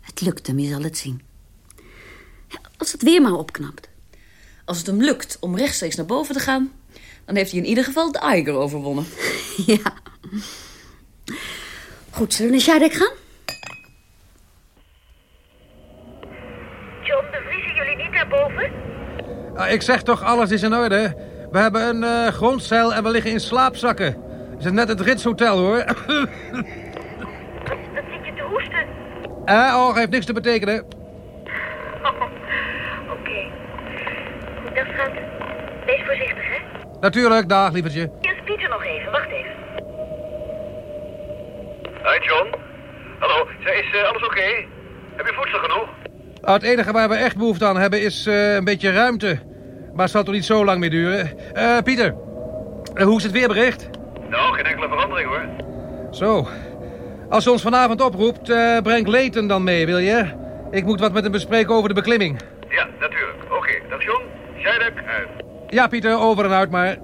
C: Het lukt hem, je zal het zien. Als het weer maar opknapt.
K: Als het hem lukt om rechtstreeks naar boven te gaan... dan heeft hij in ieder geval de Eiger overwonnen.
C: Ja. Goed, zullen we naar Sjaardek gaan?
P: John, bevriezen jullie niet naar boven?
E: Ah, ik zeg toch, alles is in orde. We hebben een eh grondzeil en we liggen in slaapzakken. Het is net het Ritz Hotel, hoor.
P: Wat zit je te hoesten?
E: Eh, oh, heeft niks te betekenen.
P: Oké. Dag, schat. Wees voorzichtig, hè?
E: Natuurlijk, dag, lievertje.
P: Hier is Pieter nog even. Wacht even.
D: Hi, John. Hallo, Zij is eh, alles oké? Heb je voedsel genoeg?
E: Ah, het enige waar we echt behoefte aan hebben is eh, een beetje ruimte. Maar het zal toch niet zo lang meer duren. Eh, Pieter, eh, hoe is het weerbericht?
D: Nou, geen enkele verandering hoor.
E: Zo. Als je ons vanavond oproept, eh, breng Leighton dan mee, wil je? Ik moet wat met hem bespreken over de beklimming.
D: Ja, natuurlijk. Oké, dag John. Scheidek, uit.
E: Ja, Pieter, over en uit, maar...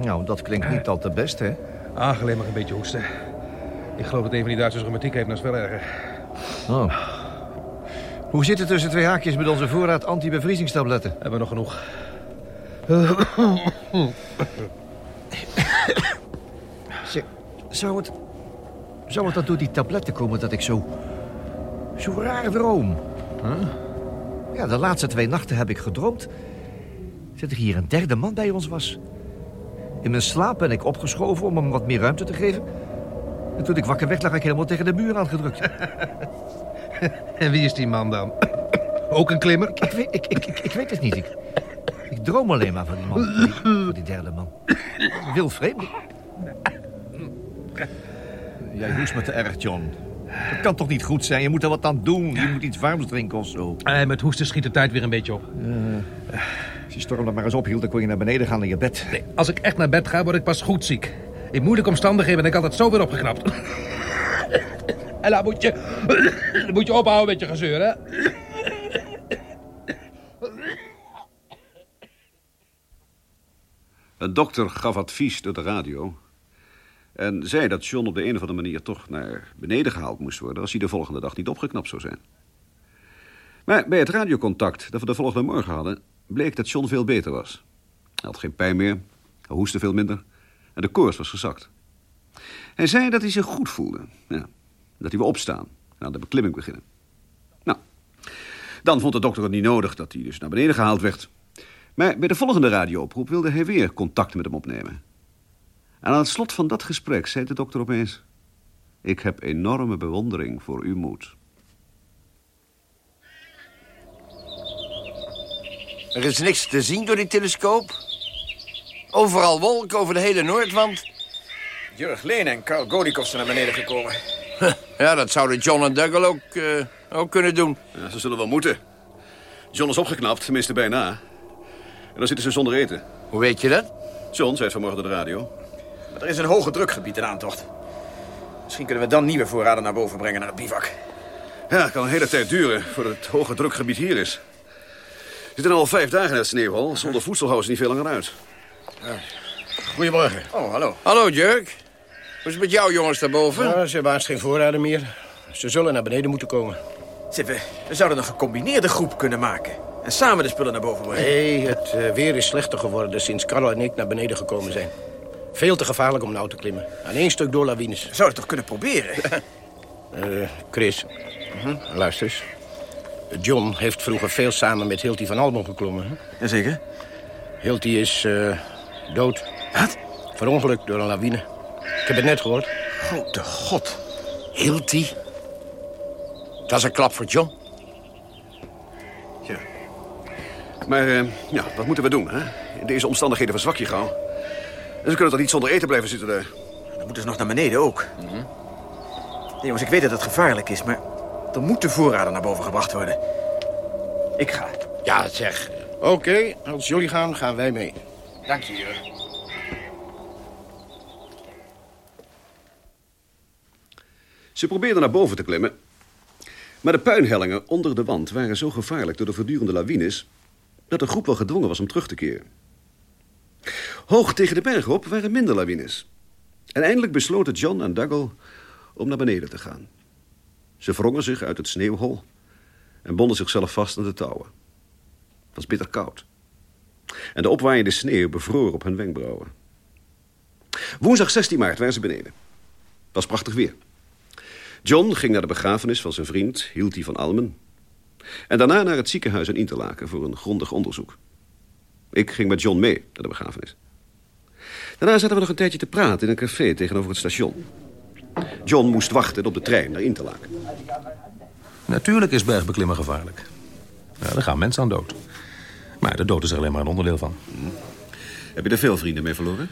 F: Nou, dat klinkt niet al te best, hè?
E: Maar een beetje hoesten. Ik geloof dat een van die Duitsers reumatiek heeft, dat is veel erger.
F: Oh. Hoe zit het tussen twee haakjes met onze voorraad antibevriezingstabletten?
E: Hebben we nog genoeg.
F: Zeg, zou het... Zou het dan door die tabletten komen dat ik zo... Zo raar droom? Ja, de laatste twee nachten heb ik gedroomd... dat er hier een derde man bij ons was. In mijn slaap ben ik opgeschoven om hem wat meer ruimte te geven. En toen ik wakker werd, lag ik helemaal tegen de muur aangedrukt.
E: En wie is die man dan? Ook een klimmer?
F: Ik weet, ik, ik, ik, ik weet het niet. Ik, ik droom alleen maar van die man. Die, van die derde man. Wil vreemd. Jij hoest me te erg, John. Dat kan toch niet goed zijn? Je moet er wat aan doen. Je moet iets warms drinken of zo.
E: Eh, met hoesten schiet de tijd weer een beetje op.
F: Als je storm er maar eens ophield, dan kon je naar beneden gaan in je bed.
E: Nee, als ik echt naar bed ga, word ik pas goed ziek. In moeilijke omstandigheden ben ik altijd zo weer opgeknapt. En dan moet je, moet je ophouden met je gezeur, hè?
D: Een dokter gaf advies door de radio. En zei dat John op de een of andere manier toch naar beneden gehaald moest worden... als hij de volgende dag niet opgeknapt zou zijn. Maar bij het radiocontact dat we de volgende morgen hadden... bleek dat John veel beter was. Hij had geen pijn meer, hij hoestte veel minder... en de koers was gezakt. Hij zei dat hij zich goed voelde. Ja, dat hij wil opstaan en aan de beklimming beginnen. Nou, dan vond de dokter het niet nodig dat hij dus naar beneden gehaald werd... Maar bij de volgende radiooproep wilde hij weer contact met hem opnemen. En aan het slot van dat gesprek zei de dokter opeens... Ik heb enorme bewondering voor uw moed.
L: Er is niks te zien door die telescoop. Overal wolken over de hele Noordwand.
M: Jurg Leen en Karl Godikov zijn naar beneden gekomen.
L: Ja, dat zouden John en Dougal ook, eh, ook kunnen doen.
D: Ja, ze zullen wel moeten. John is opgeknapt, tenminste bijna. En dan zitten ze zonder eten.
L: Hoe weet je dat?
D: John zei vanmorgen door de radio.
M: Maar er is een hoge drukgebied in aantocht. Misschien kunnen we dan nieuwe voorraden naar boven brengen naar het bivak.
D: Ja, het kan een hele tijd duren voordat het hoge drukgebied hier is. We zitten al vijf dagen in het sneeuwhal. Zonder voedsel houden ze niet veel langer uit.
M: Goedemorgen. Oh, hallo.
L: Hallo, Dirk. Hoe is het met jou jongens daarboven?
M: Ja, ze hebben haast geen voorraden meer. Ze zullen naar beneden moeten komen.
I: Zeg, we, we zouden een gecombineerde groep kunnen maken. En samen de spullen naar boven brengen.
M: Nee, het eh, weer is slechter geworden sinds Carlo en ik naar beneden gekomen zijn. Veel te gevaarlijk om nou te klimmen. Aan één stuk door lawines.
I: We zouden het toch kunnen proberen?
M: Eh, Chris, luister eens. John heeft vroeger veel samen met Hilty van Almon geklommen. Hè?
I: Jazeker.
M: Hilty is eh, dood.
I: Wat?
M: Verongelukt door een lawine. Ik heb het net gehoord.
I: Grote god.
L: Hilty? Dat is een klap voor John.
D: Maar eh, ja, wat moeten we doen, hè? In deze omstandigheden verzwak je gauw. En ze kunnen toch niet zonder eten blijven zitten daar?
I: Dan moeten ze nog naar beneden ook. Nee, jongens, ik weet dat het gevaarlijk is, maar er moeten voorraden naar boven gebracht worden. Ik ga.
L: Ja, zeg.
M: Oké, als jullie gaan, gaan wij mee.
L: Dank je.
D: Ze probeerden naar boven te klimmen. Maar de puinhellingen onder de wand waren zo gevaarlijk door de voortdurende lawines... dat de groep wel gedwongen was om terug te keren. Hoog tegen de berg op waren minder lawines. En eindelijk besloten John en Dougal om naar beneden te gaan. Ze wrongen zich uit het sneeuwhol en bonden zichzelf vast aan de touwen. Het was bitter koud. En de opwaaiende sneeuw bevroor op hun wenkbrauwen. Woensdag 16 maart waren ze beneden. Het was prachtig weer. John ging naar de begrafenis van zijn vriend, Hilty van Almen. En daarna naar het ziekenhuis in Interlaken voor een grondig onderzoek. Ik ging met John mee naar de begrafenis. Daarna zaten we nog een tijdje te praten in een café tegenover het station. John moest wachten op de trein naar Interlaken.
N: Natuurlijk is bergbeklimmen gevaarlijk. Ja, daar gaan mensen aan dood. Maar de dood is er alleen maar een onderdeel van.
D: Heb je er veel vrienden mee verloren?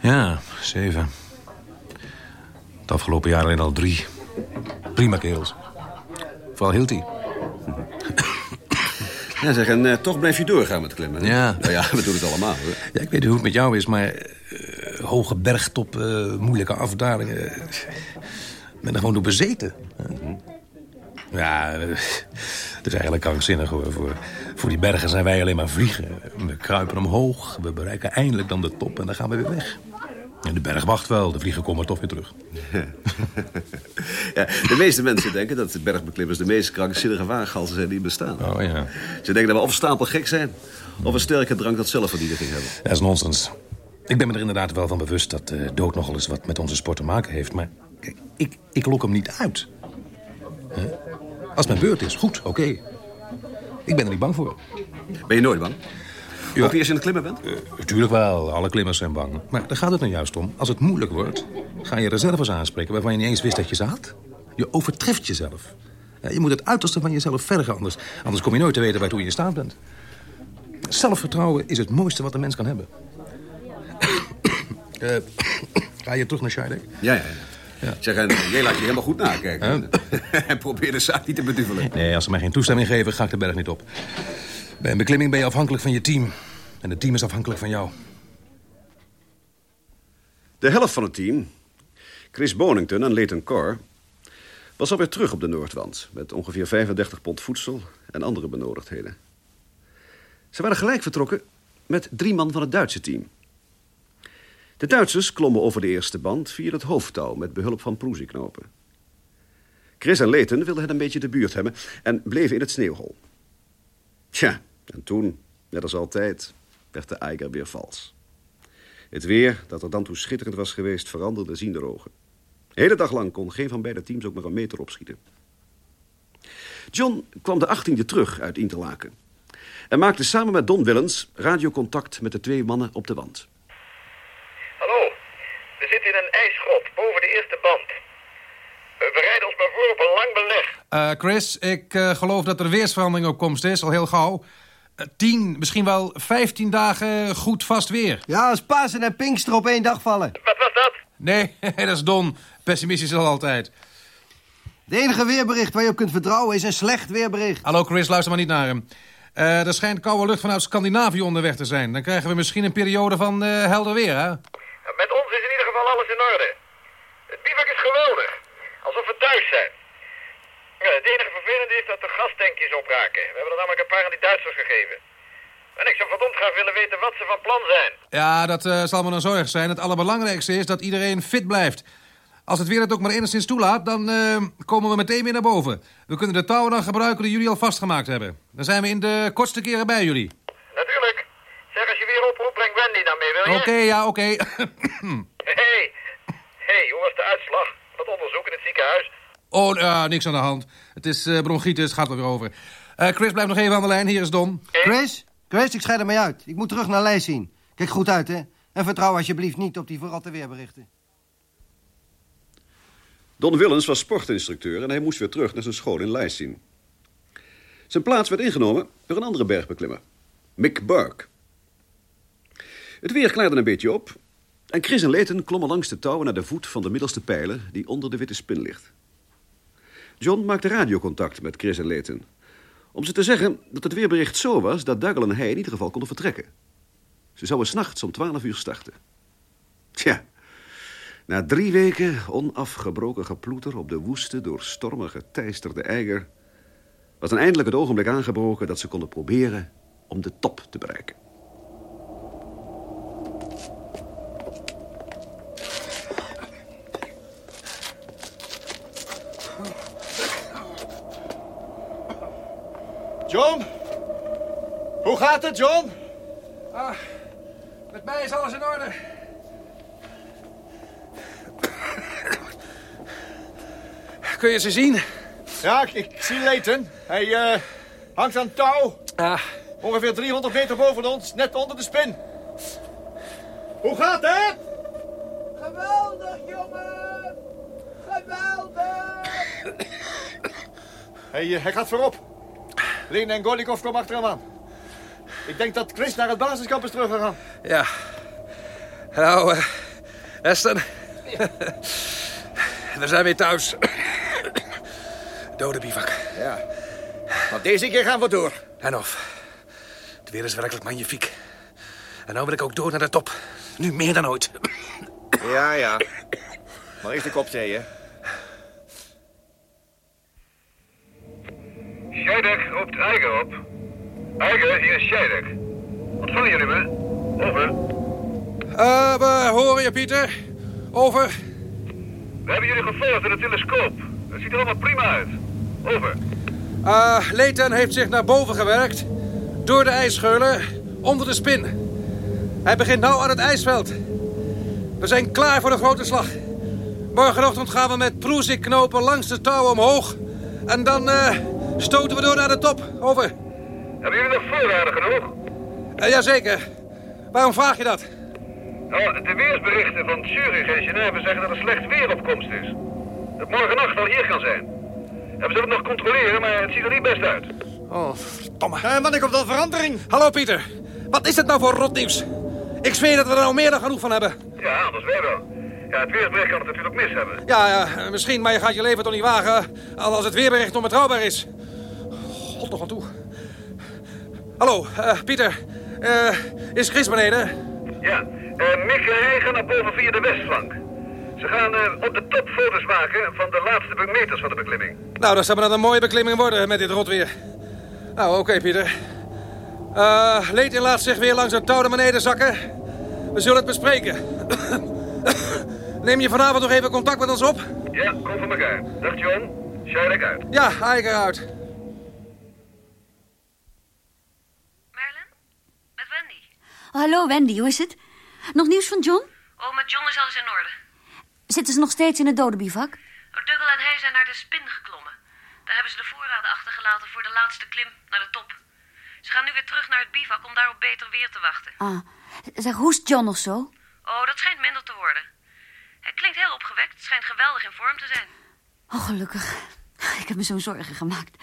N: Ja, zeven. Het afgelopen jaar alleen al drie. Prima kerels. Vooral hield hij.
D: Ja, zeg, en eh, toch blijf je doorgaan met klimmen. hè?
N: Ja.
D: Nou ja, we doen het allemaal, hoor.
N: Ja, ik weet niet hoe het met jou is, maar... eh, hoge bergtop, eh, moeilijke afdalingen... ik ben er gewoon door bezeten. Ja, het is eigenlijk krankzinnig hoor. Voor, voor die bergen zijn wij alleen maar vliegen. We kruipen omhoog, we bereiken eindelijk dan de top en dan gaan we weer weg. En de berg wacht wel, de vliegen komen toch weer terug.
D: Ja, de meeste mensen denken dat de bergbeklimmers de meest krankzinnige waaghalzen zijn die bestaan.
N: Oh ja.
D: Ze denken dat we of stapelgek zijn... of een sterke drank tot zelfverdediging hebben.
N: Dat is nonsens. Ik ben me er inderdaad wel van bewust dat de dood nogal eens wat met onze sport te maken heeft. Maar kijk, ik, ik lok hem niet uit. Als mijn beurt is, goed, oké. Ik ben er niet bang voor.
D: Ben je nooit bang?
N: Ja.
D: Ook als je in het klimmen bent?
N: Natuurlijk wel, alle klimmers zijn bang. Maar daar gaat het nou juist om. Als het moeilijk wordt, ga je reserves aanspreken... waarvan je niet eens wist dat je ze had. Je overtreft jezelf. Je moet het uiterste van jezelf vergen, anders, anders kom je nooit te weten waartoe je in staat bent. Zelfvertrouwen is het mooiste wat een mens kan hebben. Eh, ga je terug naar Scheidek?
D: Ja, ja, ja. Zeg, en jij laat je helemaal goed nakijken. en probeer de zaak niet te beduvelen.
N: Nee, als ze mij geen toestemming geven, ga ik de berg niet op. Bij een beklimming ben je afhankelijk van je team. En het team is afhankelijk van jou.
D: De helft van het team, Chris Bonington en Leighton Carr... was alweer terug op de Noordwand... met ongeveer 35 pond voedsel en andere benodigdheden. Ze waren gelijk vertrokken met drie man van het Duitse team. De Duitsers klommen over de eerste band via het hoofdtouw... met behulp van proezieknopen. Chris en Leighton wilden het een beetje de buurt hebben... en bleven in het sneeuwhol. Tja, en toen, net als altijd, werd de eiger weer vals. Het weer, dat er dan toe schitterend was geweest, veranderde zienderogen. De hele dag lang kon geen van beide teams ook maar een meter opschieten. John kwam de 18e terug uit Interlaken. En maakte samen met Don Willens radiocontact met de twee mannen op de wand.
O: Zitten in een ijsgrot boven de eerste band. We bereiden ons maar voor op een lang beleg.
E: Eh, Chris, ik eh, geloof dat er weersverandering op komst is, al heel gauw. Eh, tien, misschien wel vijftien dagen goed vast weer.
J: Ja, als Pasen en Pinkster op één dag vallen.
O: Wat was dat?
E: Nee, dat is Don. Pessimistisch al altijd.
J: De enige weerbericht waar je op kunt vertrouwen is een slecht weerbericht.
E: Hallo Chris, luister maar niet naar hem. Eh, er schijnt koude lucht vanuit Scandinavië onderweg te zijn. Dan krijgen we misschien een periode van eh, helder weer, hè?
O: Met ons is in ieder geval alles in orde. Het bivak is geweldig. Alsof we thuis zijn. Ja, het enige vervelende is dat de gastankjes opraken. We hebben er namelijk een paar aan die Duitsers gegeven. En ik zou verdomd graag willen weten wat ze van plan zijn.
E: Ja, dat eh, zal me een zorg zijn. Het allerbelangrijkste is dat iedereen fit blijft. Als het weer het ook maar enigszins toelaat, dan eh, komen we meteen weer naar boven. We kunnen de touwen dan gebruiken die jullie al vastgemaakt hebben. Dan zijn we in de kortste keren bij jullie.
O: Natuurlijk. Zeg, als je weer oproept, breng Wendy dan mee, wil je?
E: Oké, ja, oké.
O: Hey, hey, hoe was de uitslag? Dat onderzoek in het ziekenhuis?
E: oh, ja, niks aan de hand. Het is eh, bronchitis, gaat er weer over. Eh, Chris, blijf nog even aan de lijn. Hier is Don.
J: Chris? Chris, ik scheid er mee uit. Ik moet terug naar Leijs zien. Kijk goed uit, hè. En vertrouw alsjeblieft niet op die verratte weerberichten.
D: Don Willens was sportinstructeur en hij moest weer terug naar zijn school in Leising. Zijn plaats werd ingenomen door een andere bergbeklimmer, Mick Burke. Het weer klaarde een beetje op en Chris en Leighton klommen langs de touwen naar de voet van de middelste pijler die onder de witte spin ligt. John maakte radiocontact met Chris en Leighton om ze te zeggen dat het weerbericht zo was dat Dougal en hij in ieder geval konden vertrekken. Ze zouden s'nachts om 12 uur starten. Tja, na drie weken onafgebroken geploeter op de woeste, door stormen geteisterde eiger... was dan eindelijk het ogenblik aangebroken dat ze konden proberen om de top te bereiken.
F: John? Hoe gaat het, John?
E: Ah, met mij is alles in orde. Kun je ze zien?
F: Ja, ik, ik zie Leighton. Hij eh, hangt aan touw.
E: Ah.
F: Ongeveer 300 meter boven ons, net onder de spin. Hoe gaat het?
H: Geweldig, jongen! Geweldig!
F: Hij, eh, hij gaat voorop. Lena en Golikov komen achter hem aan. Ik denk dat Chris naar het basiskamp is teruggegaan.
E: Ja. Nou, eh Esther. We zijn weer thuis. Dode bivak.
I: Ja. Maar deze keer gaan we door.
E: En of. Het weer is werkelijk magnifiek. En nou wil ik ook door naar de top. Nu meer dan ooit.
I: Ja, ja. Maar eerst een kop thee, hè.
O: Scheidek roept Eiger op. Eiger, hier is Scheidek. Ontvangen jullie me? Over.
E: Eh, we horen je, Pieter. Over.
O: We hebben jullie gevolgd in de telescoop. Het ziet er allemaal prima uit. Over.
E: Eh, Leighton heeft zich naar boven gewerkt. Door de ijsscheulen. Onder de spin. Hij begint nou aan het ijsveld. We zijn klaar voor de grote slag. Morgenochtend gaan we met knopen langs de touw omhoog. En dan eh, stoten we door naar de top. Over.
O: Hebben jullie nog voorraden genoeg?
E: Uh, jazeker. Waarom vraag je dat?
O: Nou, de weersberichten van Zurich en Genève zeggen dat er slecht weer op komst is. Dat morgennacht wel hier kan zijn. En we zullen het nog controleren, maar het ziet er niet best uit.
E: Oh, verdomme.
F: En wanneer komt dan verandering?
E: Hallo, Pieter. Wat is dit nou voor rotnieuws? Ik zweer dat we er nou meer dan genoeg van hebben.
O: Ja, anders weer wel. Ja, het weersbericht kan het natuurlijk mis hebben.
E: Ja, ja, misschien, maar je gaat je leven toch niet wagen als het weerbericht onbetrouwbaar is. God nog aan toe. Hallo, uh, Pieter. Uh, is Chris beneden?
O: Ja, uh, Mick en hij gaan naar boven via de westflank. Ze gaan op de top foto's maken van de laatste meters van de beklimming.
E: Nou, dan zou dat een mooie beklimming worden met dit rotweer. Nou, oké, okay, Pieter. Uh, Leetin laat zich weer langs het touw naar beneden zakken. We zullen het bespreken. Neem je vanavond nog even contact met ons op?
O: Ja, kom van elkaar. Dag John. Scheidek uit.
E: Ja, Eiker uit.
K: Merlin? Met Wendy.
C: Oh, hallo Wendy, hoe is het? Nog nieuws van John?
K: Oh, met John is alles in orde.
C: Zitten ze nog steeds in het dodenbivak?
K: Oh, Dougal en hij zijn naar de spin geklommen. Daar hebben ze de voorraden achtergelaten voor de laatste klim naar de top. Ze gaan nu weer terug naar het bivak om daar op beter weer te wachten.
C: Ah, zeg, hoe is John nog zo?
K: Oh, dat schijnt minder te worden. Hij klinkt heel opgewekt, schijnt geweldig in vorm te zijn.
C: Oh, gelukkig. Ik heb me zo'n zorgen gemaakt.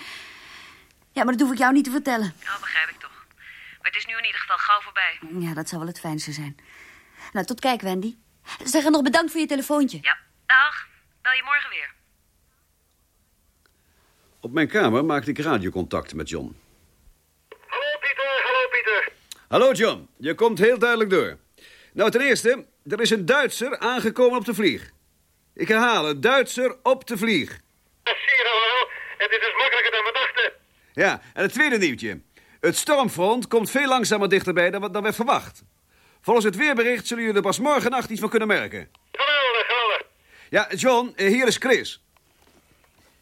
C: Ja, maar dat hoef ik jou niet te vertellen.
K: Oh, begrijp ik toch. Maar het is nu in ieder geval gauw voorbij.
C: Ja, dat zou wel het fijnste zijn. Nou, tot kijk, Wendy. Zeg nog bedankt voor je telefoontje.
K: Ja, dag. Bel je morgen weer.
D: Op mijn kamer maakte ik radiocontact met John.
O: Hallo Pieter, hallo Pieter.
D: Hallo John, je komt heel duidelijk door. Nou, ten eerste, er is een Duitser aangekomen op de vlieg. Ik herhaal, een Duitser op de vlieg.
O: Zie je nou wel, het is dus makkelijker dan we dachten.
D: Ja, en het tweede nieuwtje. Het stormfront komt veel langzamer dichterbij dan, dan werd verwacht. Volgens het weerbericht zullen jullie er pas morgennacht iets van kunnen merken.
O: Geweldig, geweldig.
D: Ja, John, eh, hier is Chris.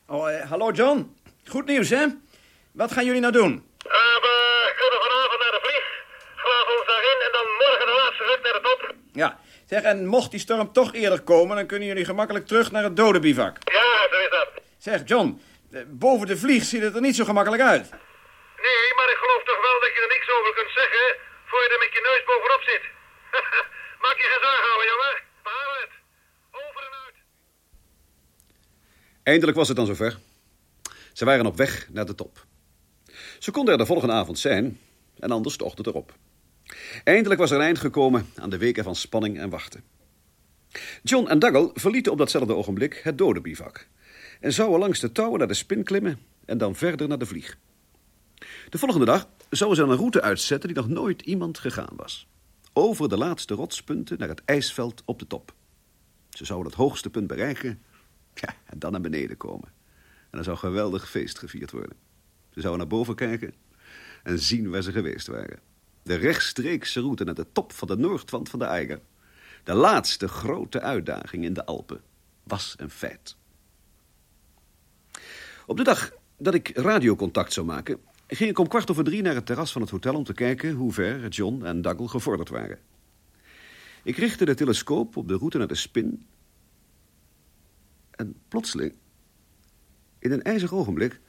I: Oh, eh, hallo John. Goed nieuws, hè? Wat gaan jullie nou doen?
O: Uh, we kunnen vanavond naar de vlieg. Graven ons daarin en dan morgen de laatste rit naar de top.
I: Ja, zeg, en mocht die storm toch eerder komen... dan kunnen jullie gemakkelijk terug naar het dodenbivak.
O: Ja, zo is dat.
I: Zeg, John, boven de vlieg ziet het er niet zo gemakkelijk uit.
O: Nee, maar ik geloof toch wel dat je er niks over kunt zeggen... voor je er met je neus bovenop zit. Maak je geen zorgen, jongen. Halen het. Over en uit.
D: Eindelijk was het dan zover. Ze waren op weg naar de top. Ze konden er de volgende avond zijn en anders de ochtend erop. Eindelijk was er een eind gekomen aan de weken van spanning en wachten. John en Dougal verlieten op datzelfde ogenblik het dode bivak... en zouden langs de touwen naar de spin klimmen en dan verder naar de vlieg. De volgende dag zouden ze een route uitzetten die nog nooit iemand gegaan was. Over de laatste rotspunten naar het ijsveld op de top. Ze zouden het hoogste punt bereiken ja, en dan naar beneden komen. En er zou een geweldig feest gevierd worden. Ze zouden naar boven kijken en zien waar ze geweest waren. De rechtstreekse route naar de top van de noordwand van de Eiger. De laatste grote uitdaging in de Alpen was een feit. Op de dag dat ik radiocontact zou maken... ging ik om kwart over drie naar het terras van het hotel... om te kijken hoe ver John en Dougal gevorderd waren. Ik richtte de telescoop op de route naar de spin... en plotseling, in een ijzig ogenblik...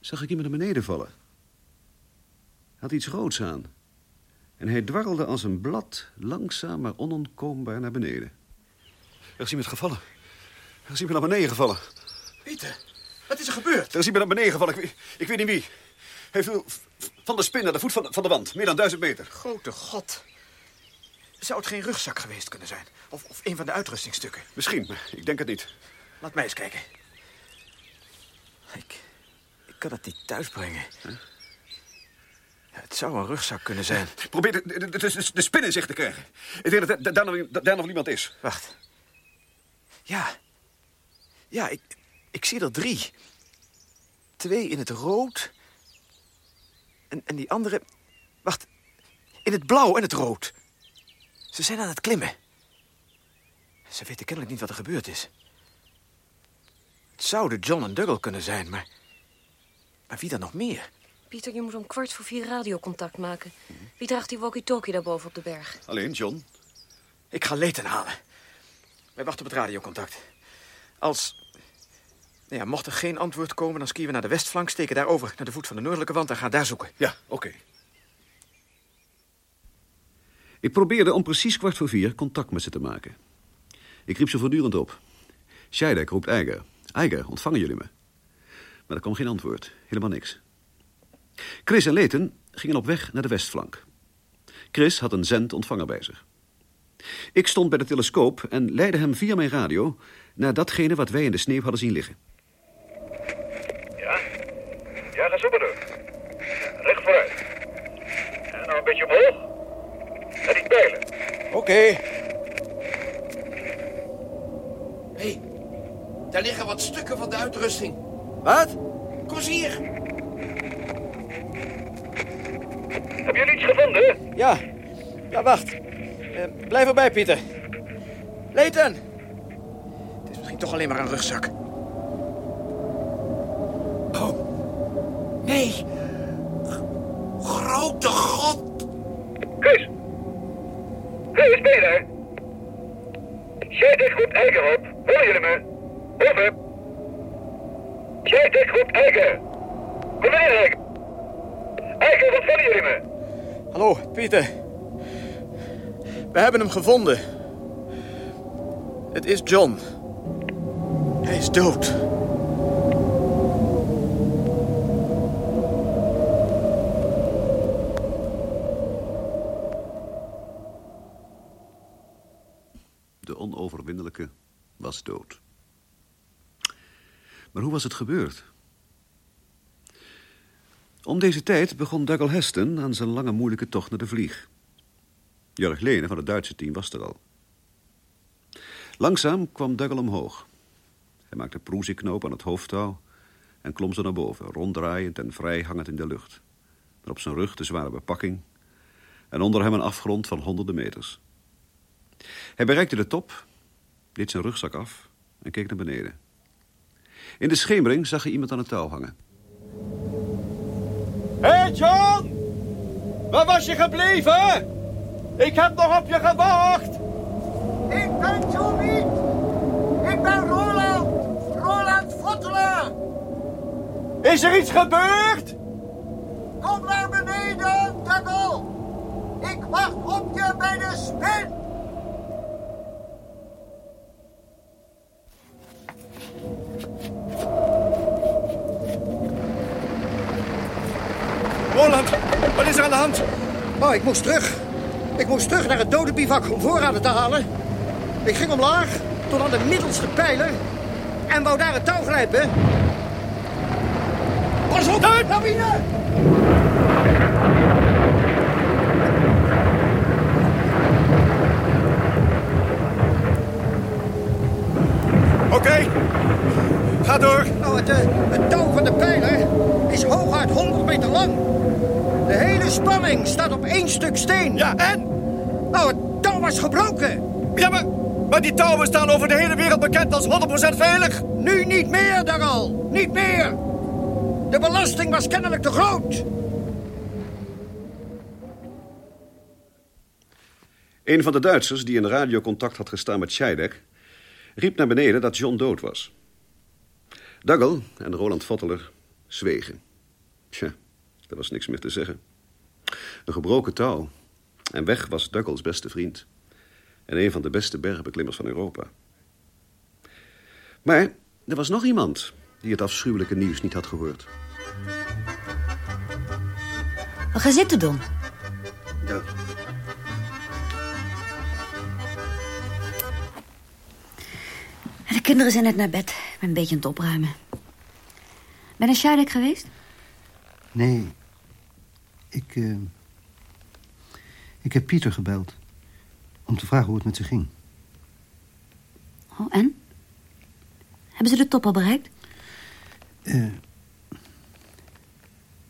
D: zag ik iemand naar beneden vallen. Had iets roods aan. En hij dwarrelde als een blad langzaam maar onontkoombaar naar beneden. Er is iemand gevallen. Er is iemand naar beneden gevallen.
I: Pieter, wat is er gebeurd?
D: Er is iemand naar beneden gevallen. Ik, weet- ik weet niet wie. Hij viel van de spin naar de voet van, van de wand. Meer dan duizend meter.
I: Grote god. Zou het geen rugzak geweest kunnen zijn? Of, of een van de uitrustingstukken?
D: Misschien, maar ik denk het niet.
I: Laat mij eens kijken. Ik, ik kan het niet thuisbrengen. Ja, het zou een rugzak kunnen zijn.
D: Probeer de, de, de, de, de spin in zicht te krijgen. Ik denk dat da- daar nog, daar nog niemand is.
I: Wacht. Ja. Ja, ik, ik zie er drie. Twee in het rood. En, en die andere... Wacht. In het blauw en het rood. Ze zijn aan het klimmen. Ze weten kennelijk niet wat er gebeurd is. Het zouden John en Dougal kunnen zijn, maar... Maar wie dan nog meer?
Q: Pieter, je moet om kwart voor vier radiocontact maken. Wie draagt die walkie-talkie daarboven op de berg?
D: Alleen John.
I: Ik ga Leighton halen. Wij wachten op het radiocontact. Als... Ja, mocht er geen antwoord komen, dan skiën we naar de westflank... steken daarover naar de voet van de noordelijke wand en gaan daar zoeken.
D: Ja, oké. Ik probeerde om precies kwart voor vier contact met ze te maken. Ik riep ze voortdurend op. Scheidek roept Eiger. Eiger, ontvangen jullie me? Maar er kwam geen antwoord. Helemaal niks. Chris en Leighton gingen op weg naar de westflank. Chris had een zend-ontvanger bij zich. Ik stond bij de telescoop en leidde hem via mijn radio... naar datgene wat wij in de sneeuw hadden zien liggen.
O: Ja? Door. Recht vooruit. En nou een beetje omhoog. En die pijlen.
I: Oké.
L: Hé, hey, daar liggen wat stukken van de uitrusting.
I: Wat?
L: Kom eens hier.
O: Hebben jullie iets gevonden?
I: Ja. Ja, wacht. Eh, blijf erbij, Pieter. Leighton! Het is misschien toch alleen maar een rugzak.
L: Nee. Grote god.
O: Chris. Chris, ben je daar? Scheidek roept Eiger op. Horen jullie me? Over. Scheidek roept Eiger. Kom erin, Eiger. Eiger, ontvangen jullie me?
I: Hallo, Pieter. We hebben hem gevonden. Het is John. Hij is dood.
D: Dood. Maar hoe was het gebeurd? Om deze tijd begon Dougal Heston aan zijn lange moeilijke tocht naar de vlieg. Jurg Lene van het Duitse team was er al. Langzaam kwam Dougal omhoog. Hij maakte proezieknoop aan het hoofdtouw en klom zo naar boven, ronddraaiend en vrij hangend in de lucht. Met op zijn rug de zware bepakking en onder hem een afgrond van honderden meters. Hij bereikte de top, deed zijn rugzak af en keek naar beneden. In de schemering zag hij iemand aan het touw hangen.
F: Hé, hey John! Waar was je gebleven? Ik heb nog op je gewacht.
H: Ik ben Johnny. Ik ben Roland. Roland Vottelaar.
F: Is er iets gebeurd?
H: Kom naar beneden, Dougal. Ik wacht op je bij de spin.
M: Roland, wat is er aan de hand? Oh, ik moest terug. Ik moest terug naar het dode bivak om voorraden te halen. Ik ging omlaag tot aan de middelste pijler en wou daar het touw grijpen. Pas op, lawine!
F: Oké, ga door.
M: Nou, het, eh, het touw van de pijler is hooguit 100 meter lang. De hele spanning staat op één stuk steen.
F: Ja, en?
M: Nou, het touw was gebroken.
F: Ja, maar, maar die touwen staan over de hele wereld bekend als 100% veilig.
M: Nu niet meer, Dagal. Niet meer. De belasting was kennelijk te groot.
D: Een van de Duitsers die in radiocontact had gestaan met Scheidek... riep naar beneden dat John dood was. Dougal en Roland Votteler zwegen. Tja, er was niks meer te zeggen. Een gebroken touw. En weg was Douglas beste vriend. En een van de beste bergbeklimmers van Europa. Maar er was nog iemand die het afschuwelijke nieuws niet had gehoord.
C: We gaan zitten, Don.
D: Ja.
C: De kinderen zijn net naar bed. Ik ben een beetje aan het opruimen. Ben je naar geweest?
J: Nee. Ik, uh, ik heb Pieter gebeld. Om te vragen hoe het met ze ging.
C: Oh, en? Hebben ze de top al bereikt?
J: Uh,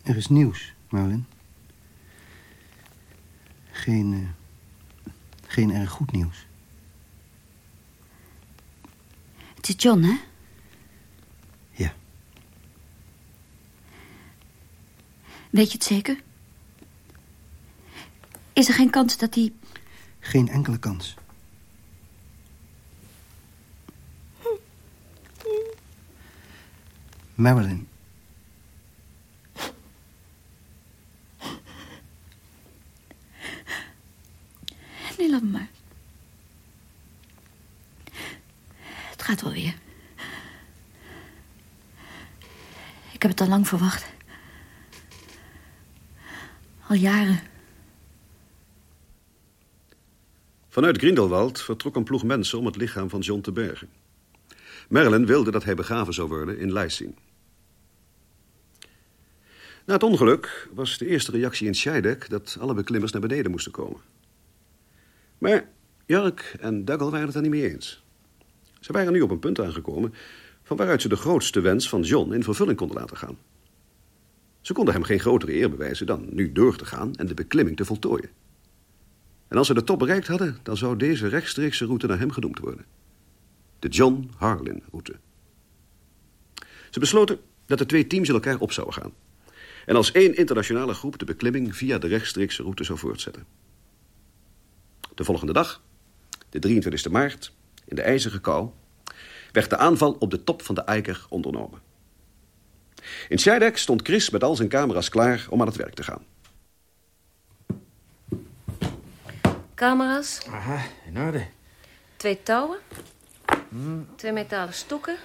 J: er is nieuws, Marlin. Geen, uh, geen erg goed nieuws.
C: Het is John, hè?
J: Ja.
C: Weet je het zeker? Is er geen kans dat hij...
J: Geen enkele kans. Marilyn.
C: Nee, laat me maar. Het gaat wel weer. Ik heb het al lang verwacht. Al jaren.
D: Vanuit Grindelwald vertrok een ploeg mensen om het lichaam van John te bergen. Merlin wilde dat hij begraven zou worden in Leising. Na het ongeluk was de eerste reactie in Scheidek dat alle beklimmers naar beneden moesten komen. Maar Jark en Dougal waren het er niet mee eens. Ze waren nu op een punt aangekomen van waaruit ze de grootste wens van John in vervulling konden laten gaan. Ze konden hem geen grotere eer bewijzen dan nu door te gaan en de beklimming te voltooien. En als ze de top bereikt hadden, dan zou deze rechtstreekse route naar hem genoemd worden. De John Harlin-route. Ze besloten dat de twee teams in elkaar op zouden gaan. En als één internationale groep de beklimming via de rechtstreekse route zou voortzetten. De volgende dag, de 23 maart, in de ijzige kou... werd de aanval op de top van de Eiker ondernomen. In Scheidek stond Chris met al zijn camera's klaar om aan het werk te gaan.
Q: Camera's.
R: Aha, in orde.
Q: Twee touwen. Twee metalen stokken.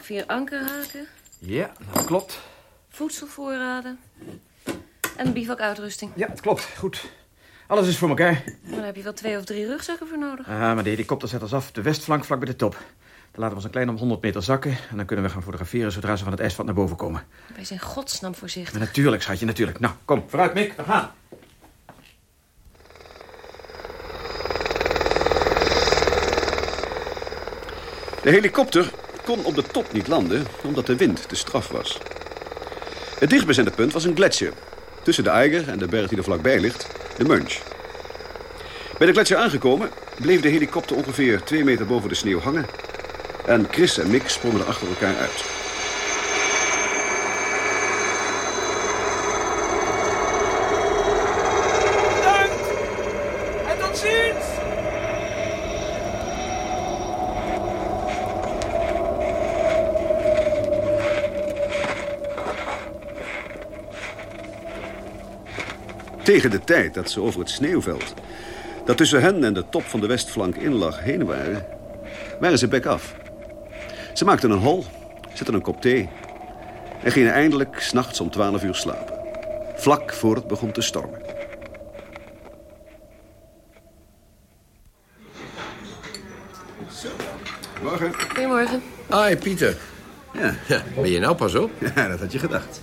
Q: Vier ankerhaken.
I: Ja, dat klopt.
Q: Voedselvoorraden. En bivakuitrusting.
I: Ja, dat klopt. Goed. Alles is voor elkaar.
Q: Maar daar heb je wel twee of drie rugzakken voor nodig.
I: Ah, maar de helikopter zet ons af de westflank vlak bij de top. Dan laten we ons een klein om 100 meter zakken... en dan kunnen we gaan fotograferen zodra ze van het ijsveld naar boven komen.
Q: Wij zijn godsnaam voorzichtig.
I: Maar natuurlijk, schatje, natuurlijk. Nou, kom, vooruit, Mick, we gaan.
D: De helikopter kon op de top niet landen, omdat de wind te straf was. Het dichtstbijzijnde punt was een gletsjer. Tussen de Eiger en de berg die er vlakbij ligt, de Munch. Bij de gletsjer aangekomen bleef de helikopter ongeveer twee meter boven de sneeuw hangen. En Chris en Mick sprongen er achter elkaar uit.
H: Bedankt! En tot ziens!
D: Tegen de tijd dat ze over het sneeuwveld... dat tussen hen en de top van de westflank in lag heen waren... waren ze bek af. Ze maakten een hol, zetten een kop thee... en gingen eindelijk s'nachts om twaalf uur slapen. Vlak voor het begon te stormen. Morgen.
Q: Goedemorgen.
G: Hi, Pieter.
D: Ja.
G: ja. Ben je nou pas op?
D: Ja, dat had je gedacht.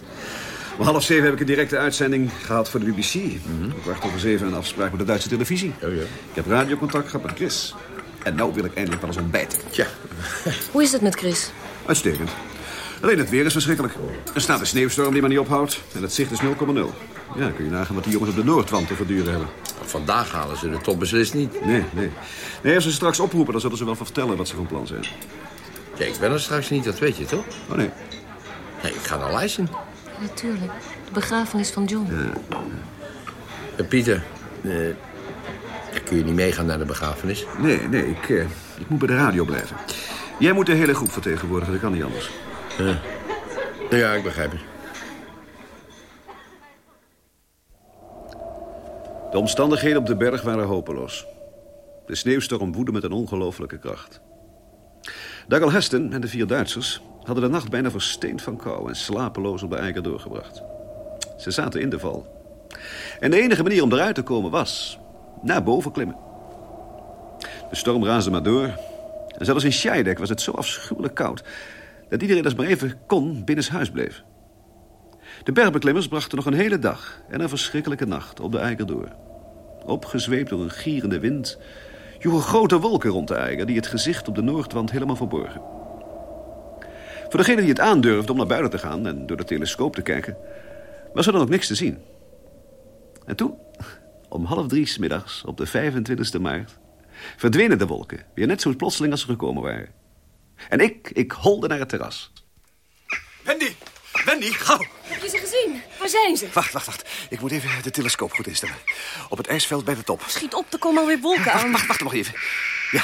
D: Om half zeven heb ik een directe uitzending gehad voor de BBC. Om kwart over zeven een afspraak met de Duitse televisie.
G: Oh, ja.
D: Ik heb radiocontact gehad met Chris. En nou wil ik eindelijk wel eens ontbijten.
G: Tja.
Q: Hoe is het met Chris?
D: Uitstekend. Alleen het weer is verschrikkelijk. Er staat een sneeuwstorm die maar niet ophoudt. En het zicht is 0,0. Ja, kun je nagaan wat die jongens op de Noordwand te verduren hebben.
G: Vandaag halen ze de top beslist niet.
D: Nee, nee. Nee, als ze straks oproepen, dan zullen ze wel vertellen wat ze van plan zijn.
G: Ja, ik ben er straks niet, dat weet je toch?
D: Oh, nee.
G: Nee, ik ga naar Leiden.
Q: Natuurlijk. De begrafenis van John.
G: Eh, Pieter, eh, kun je niet meegaan naar de begrafenis?
D: Nee, nee, ik, eh, ik moet bij de radio blijven. Jij moet de hele groep vertegenwoordigen, dat kan niet anders.
G: Ja, ik begrijp het.
D: De omstandigheden op de berg waren hopeloos. De sneeuwstorm woedde met een ongelooflijke kracht. Dougal Heston en de vier Duitsers hadden de nacht bijna versteend van kou... en slapeloos op de eiker doorgebracht. Ze zaten in de val. En de enige manier om eruit te komen was naar boven klimmen. De storm raasde maar door. En zelfs in Scheidek was het zo afschuwelijk koud... dat iedereen als maar even kon binnenshuis bleef. De bergbeklimmers brachten nog een hele dag en een verschrikkelijke nacht op de eiker door. Opgezweept door een gierende wind joegen grote wolken rond de eiger... die het gezicht op de noordwand helemaal verborgen. Voor degene die het aandurfde om naar buiten te gaan en door de telescoop te kijken... was er dan ook niks te zien. En toen, om half drie 's middags op de 25e maart... verdwenen de wolken, weer net zo plotseling als ze gekomen waren. En ik, ik holde naar het terras.
I: Wendy! Wendy, gauw!
Q: Heb je ze gezien? Waar zijn ze?
I: Wacht, wacht, wacht. Ik moet even de telescoop goed instellen. Op het ijsveld bij de top.
Q: Schiet op, er komen alweer wolken
I: Wacht,
Q: aan.
I: wacht, wacht nog even. Ja,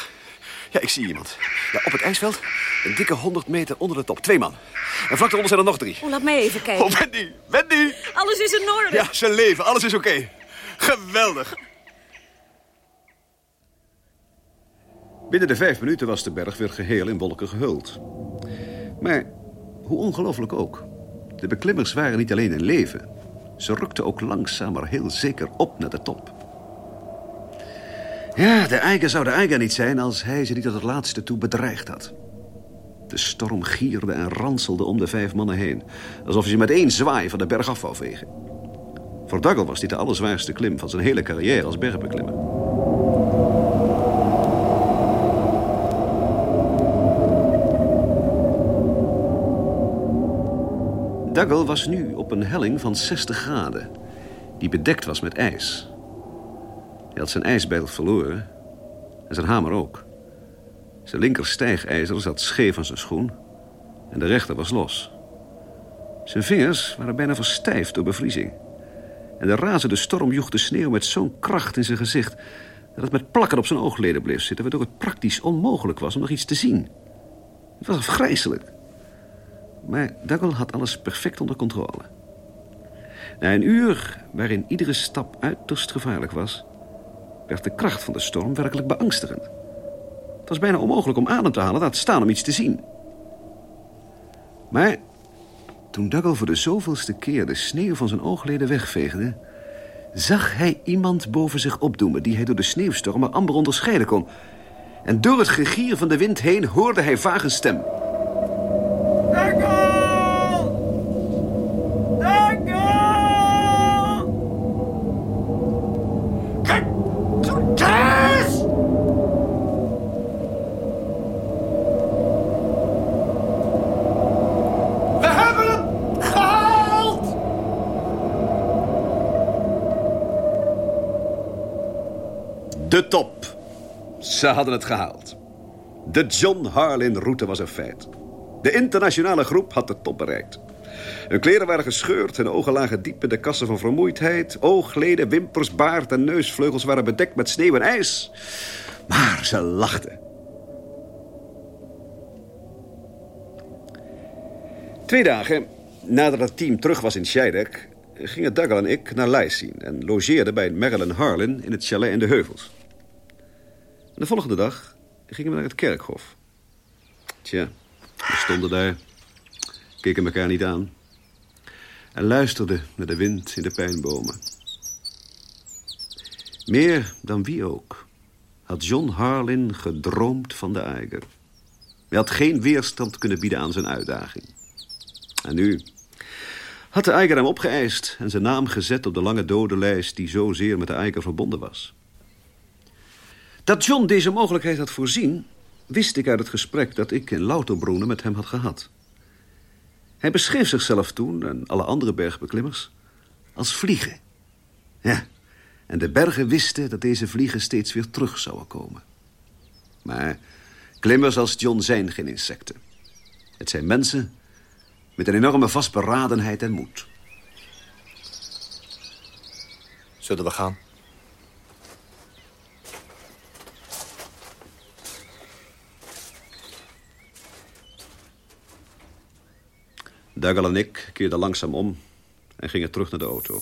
I: ja, ik zie iemand. Ja, op het ijsveld, een dikke 100 meter onder de top. Twee man. En vlak daaronder zijn er nog drie.
Q: Oh, laat mij even kijken.
I: Oh, Wendy, Wendy!
Q: Alles is in orde.
I: Ja, ze leven. Alles is oké. Geweldig.
D: Binnen de vijf minuten was de berg weer geheel in wolken gehuld. Maar hoe ongelooflijk ook. De beklimmers waren niet alleen in leven. Ze rukten ook langzaam maar heel zeker op naar de top. Ja, de eiger zou de eiger niet zijn als hij ze niet tot het laatste toe bedreigd had. De storm gierde en ranselde om de vijf mannen heen. Alsof hij ze met één zwaai van de berg af wou vegen. Voor Dougal was dit de allerzwaarste klim van zijn hele carrière als bergbeklimmer. Dougal was nu op een helling van 60 graden, die bedekt was met ijs. Hij had zijn ijsbeeld verloren en zijn hamer ook. Zijn linker stijgijzer zat scheef aan zijn schoen en de rechter was los. Zijn vingers waren bijna verstijfd door bevriezing. En de razende storm joeg de sneeuw met zo'n kracht in zijn gezicht... dat het met plakken op zijn oogleden bleef zitten... waardoor het praktisch onmogelijk was om nog iets te zien. Het was afgrijselijk. Maar Dougal had alles perfect onder controle. Na een uur waarin iedere stap uiterst gevaarlijk was... werd de kracht van de storm werkelijk beangstigend. Het was bijna onmogelijk om adem te halen, laat staan om iets te zien. Maar toen Dougal voor de zoveelste keer de sneeuw van zijn oogleden wegveegde... zag hij iemand boven zich opdoemen... die hij door de sneeuwstorm maar amper onderscheiden kon. En door het gegier van de wind heen hoorde hij vaag een stem.
H: Chris!
D: De top. Ze hadden het gehaald. De John Harlin-route was een feit. De internationale groep had de top bereikt. Hun kleren waren gescheurd, hun ogen lagen diep in de kassen van vermoeidheid. Oogleden, wimpers, baard en neusvleugels waren bedekt met sneeuw en ijs. Maar ze lachten. Twee dagen nadat het team terug was in Scheidek... gingen Dougal en ik naar Leisien... en logeerden bij Marilyn Harlan in het chalet in de heuvels. De volgende dag gingen we naar het kerkhof. Tja, we stonden daar, keken elkaar niet aan... en luisterden naar de wind in de pijnbomen. Meer dan wie ook had John Harlin gedroomd van de eiger. Hij had geen weerstand kunnen bieden aan zijn uitdaging. En nu had de eiger hem opgeëist en zijn naam gezet op de lange dodenlijst die zozeer met de eiger verbonden was. Dat John deze mogelijkheid had voorzien, wist ik uit het gesprek dat ik in Lauterbroenen met hem had gehad. Hij beschreef zichzelf toen en alle andere bergbeklimmers als vliegen. Ja, en de bergen wisten dat deze vliegen steeds weer terug zouden komen. Maar klimmers als John zijn geen insecten. Het zijn mensen met een enorme vastberadenheid en moed.
I: Zullen we gaan?
D: Dougal en ik keerden langzaam om en gingen terug naar de auto.